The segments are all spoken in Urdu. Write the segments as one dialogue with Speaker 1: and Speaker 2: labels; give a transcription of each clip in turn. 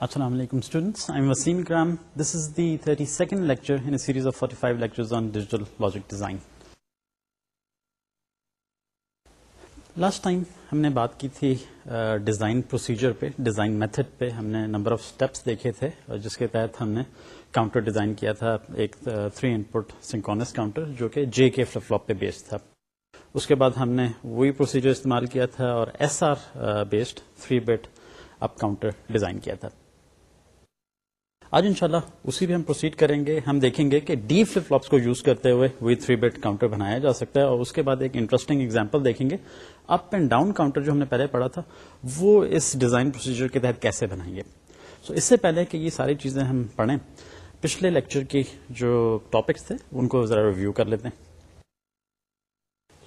Speaker 1: Assalamu alaikum students. I'm Wasim Ikram. This is the 32nd lecture in a series of 45 lectures on digital logic design. Last time ہم نے بات کی تھی ڈیزائن پروسیجر پہ ڈیزائن میتھڈ پہ ہم نے نمبر آف اسٹیپس دیکھے تھے جس کے تحت ہم نے کاؤنٹر ڈیزائن کیا تھا ایک تھری ان پٹ سنکونس کاؤنٹر جو کہ جے کے فلپ فلوپ پہ بیسڈ تھا اس کے بعد ہم نے وہی پروسیجر استعمال کیا تھا اور S R based three bit up counter design کیا تھا آج انشاءاللہ اسی بھی ہم پروسیڈ کریں گے، ہم دیکھیں گے کہ ڈی فلپ فلوپس کو یوز کرتے ہوئے وہی تھری بیٹ کاؤنٹر بنایا جا سکتا ہے اور اس کے بعد ایک انٹرسٹنگ اگزامپل دیکھیں گے۔ اپ اینڈ ڈاؤن کاؤنٹر جو ہم نے پہلے پڑھا تھا، وہ اس ڈیزائن پروسیجر کے تحت کیسے بنائیں گے؟ سو اس سے پہلے کہ یہ ساری چیزیں ہم پڑھیں، پچھلے لیکچر کی جو ٹاپکس تھے، ان کو ذرا ریویو کر لیتے ہیں۔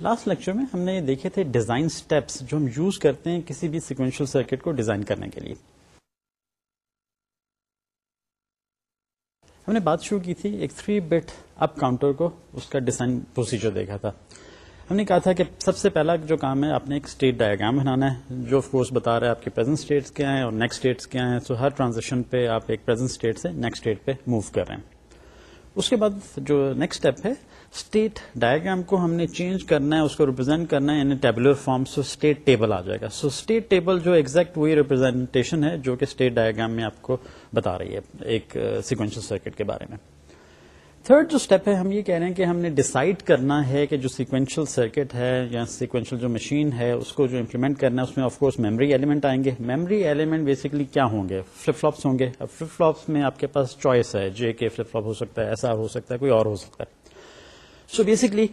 Speaker 1: لاسٹ لیکچر میں ہم نے یہ دیکھے تھے ڈیزائن سٹیپس جو ہم یوز کرتے ہیں کسی بھی سیکوینشل سرکٹ کو ڈیزائن کرنے کے لیے۔ ہم نے بات شروع کی تھی ایک تھری بٹ اپ کاؤنٹر کو، اس کا ڈیزائن پروسیجر دیکھا تھا۔ ہم نے کہا تھا کہ سب سے پہلا جو کام ہے، آپ نے ایک اسٹیٹ ڈایاگرام بنانا ہے، جو آف کورس بتا رہا ہے آپ کے پرزینٹ اسٹیٹس کیا ہیں اور نیکسٹ اسٹیٹس کیا ہیں۔ سو ہر ٹرانزیکشن پہ آپ ایک پرزینٹ اسٹیٹ سے نیکسٹ اسٹیٹ پہ موو کر رہے ہیں۔ اس کے بعد جو نیکسٹ اسٹیپ ہے اسٹیٹ ڈائگرام کو ہم نے چینج کرنا ہے، اس کو ریپرزینٹ کرنا ہے یعنی tabular form so state table آ جائے گا۔ سو اسٹیٹ ٹیبل جو ایگزیکٹ وہی ریپرزینٹیشن ہے جو کہ اسٹیٹ ڈائگرام میں آپ کو بتا رہی ہے ایک سیکوینشل سرکٹ کے بارے میں۔ تھرڈ جو اسٹیپ ہے، ہم یہ کہہ رہے ہیں کہ ہم نے ڈسائڈ کرنا ہے کہ جو سیکوینشل سرکٹ ہے یا سیکوینشل جو مشین ہے، اس کو جو امپلیمنٹ کرنا ہے، اس میں آف کورس میموری ایلیمنٹ آئیں گے۔ میموری ایلیمنٹ بیسکلی کیا ہوں گے؟ فلپ فلوپس ہوں گے۔ اب فلپ فلوپس میں آپ کے پاس چوائس ہے۔ جے کے فلپ فلوپ ہو سکتا ہے، ایسا ہو سکتا ہے، کوئی اور ہو سکتا ہے۔ سو بیسکلی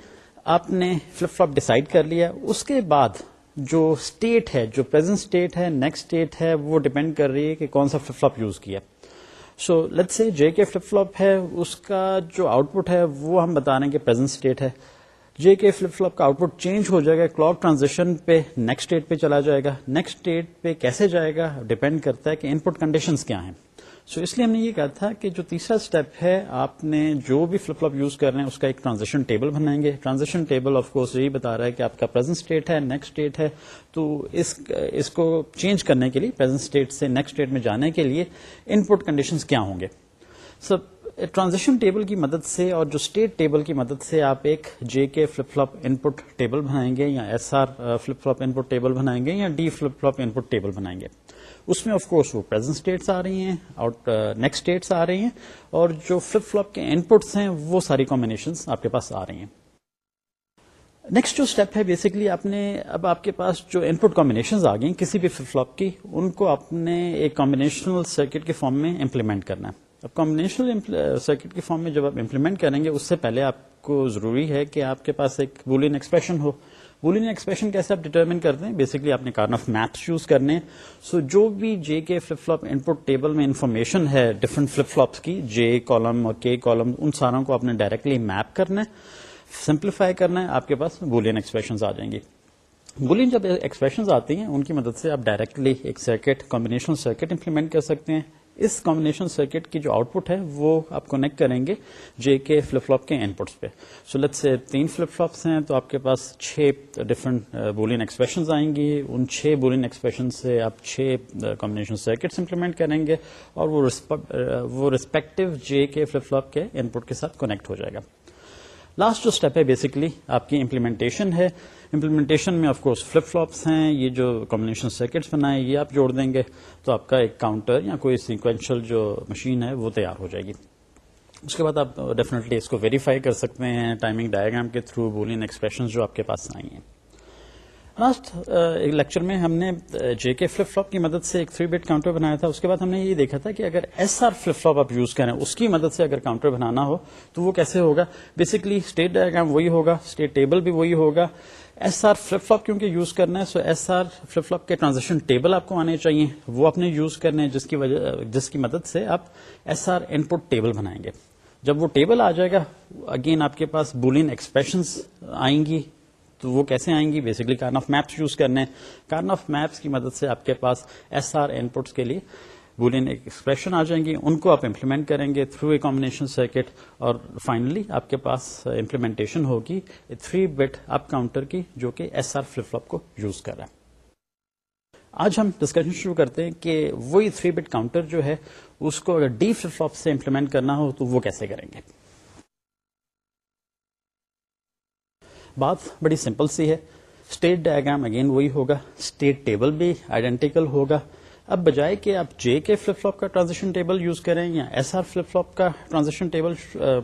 Speaker 1: آپ نے فلپ فلوپ ڈسائڈ کر لیا اس کے بعد جو اسٹیٹ ہے جو پرزینٹ اسٹیٹ ہے نیکسٹ اسٹیٹ ہے وہ ڈپینڈ کر رہی ہے کہ کون سا فلپ فلوپ یوز کیا سو لیٹ سے جے کے فلپ فلوپ ہے اس کا جو آؤٹ پٹ ہے وہ ہم بتا رہے ہیں کہ پرزینٹ اسٹیٹ ہے جے کے فلپ فلوپ کا آؤٹ پٹ چینج ہو جائے گا کلاک ٹرانزیکشن پہ نیکسٹ اسٹیٹ پہ چلا جائے گا نیکسٹ اسٹیٹ پہ کیسے جائے گا ڈپینڈ کرتا ہے کہ ان پٹ کنڈیشنز کیا ہیں سو اس لیے ہم نے یہ کہا تھا کہ جو تیسرا اسٹیپ ہے، آپ نے جو بھی فلپ فلپ یوز کر رہے ہیں، اس کا ایک ٹرانزیکشن ٹیبل بنائیں گے۔ ٹرانزیکشن ٹیبل آف کورس یہی بتا رہا ہے کہ آپ کا پرزینٹ اسٹیٹ ہے نیکسٹ اسٹیٹ ہے۔ تو اس اس کو چینج کرنے کے لیے پرزینٹ اسٹیٹ سے نیکسٹ اسٹیٹ میں جانے کے لیے ان پٹ کنڈیشنز کیا ہوں گے؟ سب ٹرانزیکشن ٹیبل کی مدد سے اور جو اسٹیٹ ٹیبل کی مدد سے آپ ایک J K flip flop input table بنائیں گے یا S R flip flop input table بنائیں گے یا D flip flop input table بنائیں گے۔ اس میں آف کورس وہ پرزینٹ اسٹیٹس آ رہی ہیں آؤٹ نیکسٹ اسٹیٹس آ رہی ہیں اور جو فلپ فلپ کے ان پٹس ہیں، وہ ساری کمبینیشن آپ کے پاس آ رہی ہیں۔ نیکسٹ جو اسٹیپ ہے بیسکلی آپ نے اب آپ کے پاس جو ان پٹ کمبینیشن آ گئی کسی بھی فلپ فلپ کی، ان کو آپ نے ایک کمبینیشنل سرکٹ کے فارم میں امپلیمنٹ کرنا ہے۔ اب کمبنیشنل سرکٹ uh, کے فارم میں جب آپ امپلیمنٹ کریں گے، اس سے پہلے آپ کو ضروری ہے کہ آپ کے پاس ایک بولین ایکسپریشن ہو۔ بولین ایکسپریشن جی کیسے آپ ڈیٹرمن کرتے ہیں؟ بیسکلی آپ نے کارن آف میپس یوز کرنے. ہیں سو جو بھی J K flip flop input table میں انفارمیشن ہے ڈفرنٹ فلپ فلپس کی جے کالم اور کے کالم ان ساروں کو آپ نے ڈائریکٹلی میپ کرنا ہے. سمپلیفائی کرنا ہے، آپ کے پاس بولین ایکسپریشن آ جائیں گی بولین جب ایکسپریشن آتی ہیں، ان کی مدد سے آپ ڈائریکٹلی ایک سرکٹ کمبنیشنل سرکٹ امپلیمنٹ کر سکتے ہیں. اس کمبنیشن سرکٹ کی جو آؤٹ پٹ ہے، وہ آپ کنیکٹ کریں گے جے کے فلپ فلوپ کے ان پٹس پہ. سو لت سے تین فلپ فلوپس ہیں، تو آپ کے پاس چھ ڈفرنٹ بولین ایکسپریشن آئیں گی. ان چھ بولین ایکسپریشن سے آپ چھ کمبنیشن سرکٹس امپلیمنٹ کریں گے اور وہ ریسپیکٹو uh, جے کے فلپ فلوپ کے ان پٹ کے ساتھ کنیکٹ ہو جائے گا. لاسٹ جو اسٹیپ ہے بیسکلی آپ کی امپلیمنٹیشن ہے. امپلیمنٹیشن میں آف کورس فلپ فلوپس ہیں. یہ جو کمبنیشن سرکٹس بنائے، یہ آپ جوڑ دیں گے تو آپ کا ایک کاؤنٹر یا کوئی سیکوینشل جو مشین ہے، وہ تیار ہو جائے گی. اس کے بعد آپ ڈیفینیٹلی اس کو ویریفائی کر سکتے ہیں ٹائمنگ ڈائگرام کے تھرو بولین ایکسپریشن جو آپ کے پاس آئی ہیں. لاسٹ لیکچر میں ہم نے جے کے فلپ فلوپ کی مدد سے ایک تھری بیٹ کاؤنٹر بنایا تھا اس کے بعد ہم نے یہ دیکھا تھا کہ اگر ایس آر فلپ فلوپ آپ یوز کریں اس کی مدد سے اگر کاؤنٹر بنانا ہو تو وہ کیسے ہوگا بیسکلی اسٹیٹ ڈائگرام وہی ہوگا اسٹیٹ ٹیبل بھی وہی ہوگا ایس آر فلپ فلپ کیونکہ یوز کرنا ہے so S R flip flop کے ٹرانزیکشن ٹیبل آپ کو آنے چاہیے وہ آپ نے یوز کرنے ہیں جس کی وجہ جس کی مدد سے آپ ایس آر ان پٹ ٹیبل بنائیں گے جب وہ ٹیبل آ جائے گا اگین آپ کے پاس بولین ایکسپریشنس آئیں گی تو وہ کیسے آئیں گی؟ Basically Karnaugh maps use کرنے کارن آف میپس کی مدد سے آپ کے پاس ایس آر ان پٹس کے لیے بولین ایکسپریشن آ جائیں گی۔ ان کو آپ امپلیمنٹ کریں گے تھرو اے کمبنیشن سرکٹ اور فائنلی آپ کے پاس uh, امپلیمنٹیشن ہوگی تھری بٹ اپ کاؤنٹر کی جو کہ ایس آر فلپ فلپ کو یوز کر رہا ہے۔ آج ہم ڈسکشن شروع کرتے ہیں کہ وہی تھری بٹ کاؤنٹر جو ہے، اس کو اگر ڈی فلپ فلوپ سے امپلیمنٹ کرنا ہو تو وہ کیسے کریں گے؟ بات بڑی سمپل سی ہے۔ اسٹیٹ ڈائگرام اگین وہی ہوگا۔ اسٹیٹ ٹیبل بھی آئیڈینٹیکل ہوگا۔ اب بجائے کہ آپ جے کے فلپ فلوپ کا ٹرانزیکشن ٹیبل یوز کریں یا ایس آر فلپ فلوپ کا ٹرانزیکشن ٹیبل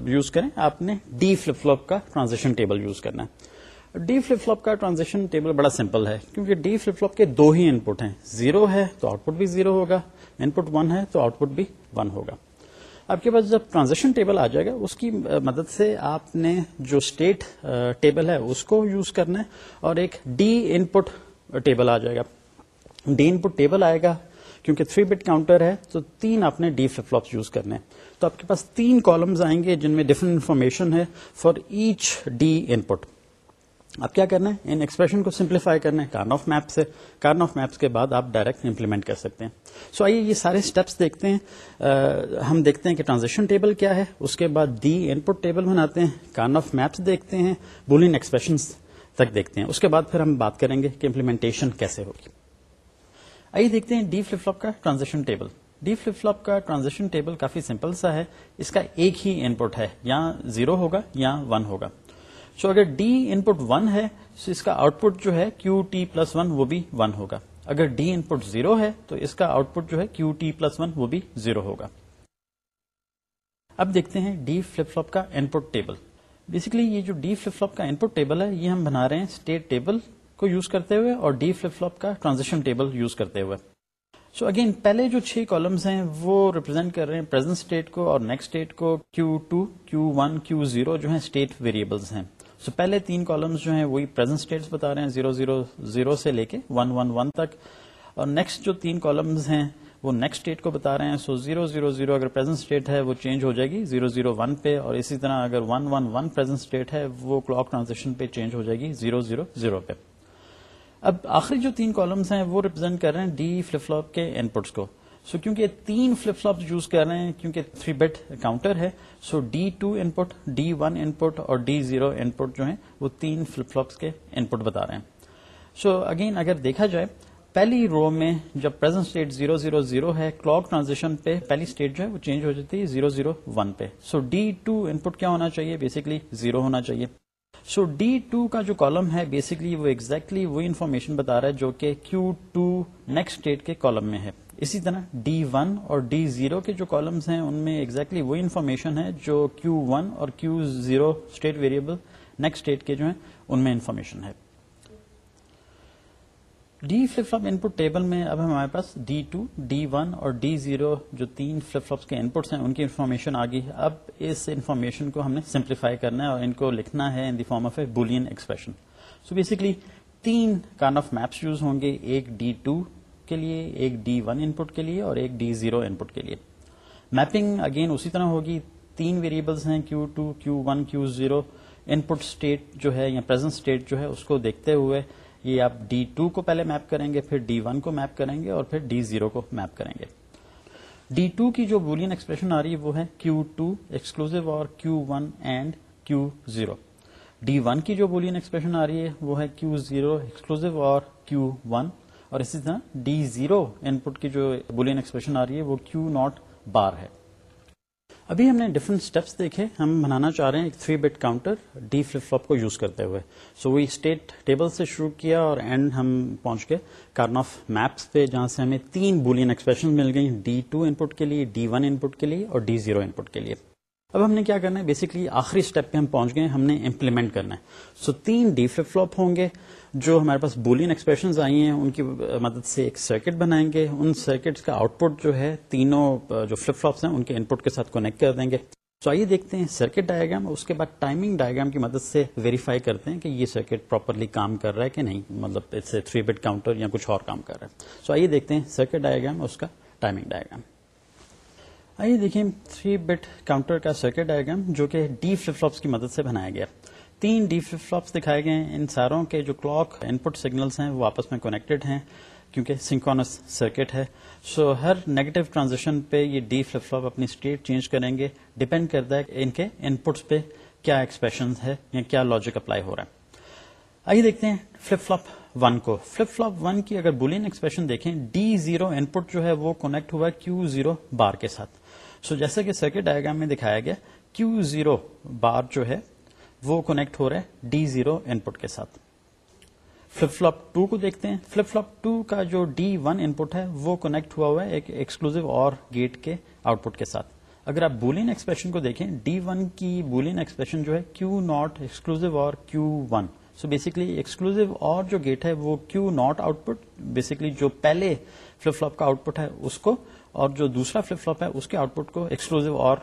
Speaker 1: یوز کریں، آپ نے ڈی فلپ فلوپ کا ٹرانزیکشن ٹیبل یوز کرنا ہے۔ ڈی فلپ فلوپ کا ٹرانزیکشن ٹیبل بڑا سمپل ہے، کیونکہ ڈی فلپ فلوپ کے دو ہی ان پٹ ہیں۔ زیرو ہے تو آؤٹ پٹ بھی زیرو ہوگا ان پٹ ون ہے تو آؤٹ پٹ بھی ون ہوگا۔ آپ کے پاس جب ٹرانزیکشن ٹیبل آ جائے گا، اس کی مدد سے آپ نے جو اسٹیٹ ٹیبل ہے، اس کو یوز کرنا ہے اور ایک ڈی ان پٹ ٹیبل آ جائے گا۔ ڈی ان پٹ ٹیبل آئے گا، کیونکہ تھری بٹ کاؤنٹر ہے، تو تین آپ نے ڈی فلپ فلوپس یوز کرنے تو آپ کے پاس تین کالمز آئیں گے جن میں ڈفرنٹ انفارمیشن ہے فار ایچ ڈی ان پٹ آپ کیا کرنا ہے؟ ان ایکسپریشن کو سمپلیفائی کرنا ہے کارن آف میپ سے کارن آف میپس کے بعد آپ ڈائریکٹ امپلیمنٹ کر سکتے ہیں۔ سو so, آئیے یہ سارے اسٹیپس دیکھتے ہیں۔ uh, ہم دیکھتے ہیں کہ ٹرانزیکشن ٹیبل کیا ہے۔ اس کے بعد ڈی ان پٹ ٹیبل بناتے ہیں۔ کارن آف میپس دیکھتے ہیں۔ بولین ایکسپریشن تک دیکھتے ہیں۔ اس کے بعد پھر ہم بات کریں گے کہ امپلیمنٹیشن کیسے ہوگی۔ آئیے دیکھتے ہیں ڈی فلپ فلوپ کا transaction table D flip flop کا ٹرانزیکشن ٹیبل کافی سمپل سا ہے۔ اس کا ایک ہی ان پٹ ہے۔ یا زیرو ہوگا یا ون ہوگا۔ سو اگر ڈی ان پٹ ون ہے تو اس کا آؤٹ پٹ جو ہے کیو ٹی پلس ون وہ بھی ون ہوگا. اگر ڈی ان پٹ زیرو ہے، تو اس کا آؤٹ پٹ جو ہے کیو ٹی پلس ون وہ بھی زیرو ہوگا. اب دیکھتے ہیں ڈی فلپ فلوپ کا ان پٹ ٹیبل بیسکلی یہ جو ڈی فلپ فلوپ کا ان پٹ ٹیبل ہے، یہ ہم بنا رہے ہیں اسٹیٹ ٹیبل کو یوز کرتے ہوئے اور ڈی فلپ فلوپ کا ٹرانزیکشن ٹیبل یوز کرتے ہوئے. سو اگین پہلے جو چھ کالمس ہیں، وہ ریپرزینٹ کر رہے ہیں پرزینٹ اسٹیٹ کو اور نیکسٹ اسٹیٹ کو Q two Q one Q zero جو ہے اسٹیٹ ویریبلس ہیں. سو so, پہلے تین کالمس جو ہیں وہی پرزینٹ اسٹیٹس بتا رہے ہیں زیرو زیرو زیرو سے لے کے ون ون ون تک۔ اور نیکسٹ جو تین کالمس ہیں وہ نیکسٹ اسٹیٹ کو بتا رہے ہیں۔ سو زیرو زیرو زیرو اگر پرزینٹ اسٹیٹ ہے وہ چینج ہو جائے گی زیرو زیرو ون پہ۔ اور اسی طرح اگر one one one present state ہے وہ کلاک ٹرانزیکشن پہ چینج ہو جائے گی زیرو زیرو زیرو پہ۔ اب آخری جو تین کالمس ہیں وہ ریپرزینٹ کر رہے ہیں ڈی فلپ فلوپ کے ان پٹس کو۔ سو so, کیونکہ تین فلپ فلوپ یوز کر رہے ہیں کیونکہ تھری بیٹ کاؤنٹر ہے so D two input D one input اور ڈی زیرو ان پٹ جو ہیں وہ تین فلپ فلوپس کے ان پٹ بتا رہے ہیں۔ سو so, اگین اگر دیکھا جائے پہلی رو میں جب present state zero zero zero ہے کلاک ٹرانزیکشن پہ پہلی اسٹیٹ جو ہے وہ چینج ہو جاتی ہے زیرو زیرو ون پہ۔ سو ڈی ٹو ان پٹ کیا ہونا چاہیے؟ بیسکلی زیرو ہونا چاہیے۔ سو ڈی ٹو کا جو کالم ہے بیسکلی وہ ایگزیکٹلی وہی انفارمیشن بتا رہا ہے جو کہ کیو ٹو نیکسٹ اسٹیٹ کے کالم میں ہے۔ اسی طرح ڈی ون اور ڈی زیرو کے جو کالمس ہیں، ان میں ایگزیکٹلی وہی انفارمیشن ہے جو کیو ون اور Q zero state variable next state کے جو ہیں، ان میں انفارمیشن ہے۔ D flip flop input table میں اب ہمارے پاس ڈی ٹو ڈی ون اور ڈی زیرو جو تین فلپ فلپس کے ان پٹس ہیں، ان کی انفارمیشن آ گئی اب اس انفارمیشن کو ہم نے سمپلیفائی کرنا ہے اور ان کو لکھنا ہے in the form of a Boolean expression so basically تین کارن آف میپس یوز ہوں گے، ایک ڈی ٹو کے لیے، ایک ڈی ون ان پٹ کے لیے اور ایک ڈی زیرو ان پٹ کے لیے. میپنگ اگین اسی طرح ہوگی. تین ویریبلس ہیں Q two Q one Q zero ان پٹ اسٹیٹ جو ہے یا پرزینٹ اسٹیٹ جو ہے اس کو دیکھتے ہوئے یہ آپ ڈی ٹو کو پہلے میپ کریں گے، پھر ڈی ون کو میپ کریں گے اور پھر ڈی زیرو کو میپ کریں گے. ڈی ٹو کی جو بولین ایکسپریشن آ رہی ہے وہ ہے Q two exclusive or Q one and Q zero D one کی جو بولین ایکسپریشن آ رہی ہے وہ ہے Q zero exclusive or Q one اور اسی طرح ڈی زیرو ان پٹ کی جو بولین ایکسپریشن آ رہی ہے وہ کیو ناٹ بار ہے۔ ابھی ہم نے ڈفرنٹ اسٹیپس دیکھے۔ ہم بنانا چاہ رہے ہیں ایک three bit counter D flip flop کو یوز کرتے ہوئے۔ سو وہی اسٹیٹ ٹیبل سے شروع کیا اور اینڈ ہم پہنچ گئے کارن آف میپس پہ جہاں سے ہمیں تین بولین ایکسپریشن مل گئی ڈی ٹو ان پٹ کے لیے ڈی ون ان پٹ کے لیے اور ڈی زیرو ان پٹ کے لیے۔ اب ہم نے کیا کرنا ہے؟ بیسکلی آخری اسٹیپ پہ ہم پہنچ گئے۔ ہم نے امپلیمنٹ کرنا ہے۔ سو so, تین ڈی فلپ فلوپ ہوں گے۔ جو ہمارے پاس بولین ایکسپریشن آئی ہیں، ان کی مدد سے ایک سرکٹ بنائیں گے۔ ان سرکٹس کا آؤٹ پٹ جو ہے، تینوں جو فلپ فلوپس ہیں، ان کے ان پٹ کے ساتھ کونیکٹ کر دیں گے۔ تو آئیے دیکھتے ہیں سرکٹ ڈائگرام اس کے بعد ٹائمنگ ڈائگرام کی مدد سے ویریفائی کرتے ہیں کہ یہ سرکٹ پراپرلی کام کر رہا ہے کہ نہیں۔ مطلب تھری بٹ کاؤنٹر یا کچھ اور کام کر رہا ہے۔ سو آئیے دیکھتے ہیں سرکٹ ڈائگرام اس کا ٹائمنگ ڈائگرام آئیے دیکھیں تھری بٹ کاؤنٹر کا سرکٹ ڈائگرام جو کہ ڈی فلپ فلوپس کی مدد سے بنایا گیا۔ تین ڈی فلپ فلوپس دکھائے گئے ان ساروں کے جو کلاک ان پٹ سگنلس ہیں، وہ آپس میں کنیکٹڈ ہیں کیونکہ سنکونس سرکٹ ہے۔ سو ہر نیگیٹو ٹرانزیکشن پہ یہ ڈی فلپ فلوپ اپنی اسٹیٹ چینج کریں گے۔ ڈپینڈ کرتا ہے ان کے ان پٹس پہ کیا ایکسپریشن ہے یا کیا لاجک اپلائی ہو رہا ہے۔ آئیے دیکھتے ہیں فلپ فلپ ون کو۔ فلپ فلپ ون کی اگر بولین ایکسپریشن دیکھیں ڈی زیرو ان پٹ جو ہے وہ کونیکٹ ہوا کیو زیرو بار کے ساتھ۔ سو so جیسا کہ سرکٹ ڈائگرام میں دکھایا گیا کیو زیرو بار جو ہے وہ کونیکٹ ہو رہا ہے ڈی زیرو ان پٹ کے ساتھ۔ فلپ فلپ ٹو کو دیکھتے ہیں۔ فلپ فلپ ٹو کا جو ڈی ون ان پٹ ہے، وہ کونیکٹ ہوا ہوا ہے ایک ایکسکلوزو اور گیٹ کے آؤٹ پٹ کے ساتھ۔ اگر آپ بولین ایکسپریشن کو دیکھیں ڈی ون کی بولین ایکسپریشن جو ہے Q not exclusive or Q one so basically exclusive or جو گیٹ ہے، وہ Q not output basically جو پہلے فلپ فلپ کا آؤٹ پٹ ہے، اس کو اور جو دوسرا فلپ فلپ ہے، اس کے آؤٹ پٹ کو ایکسکلوزو اور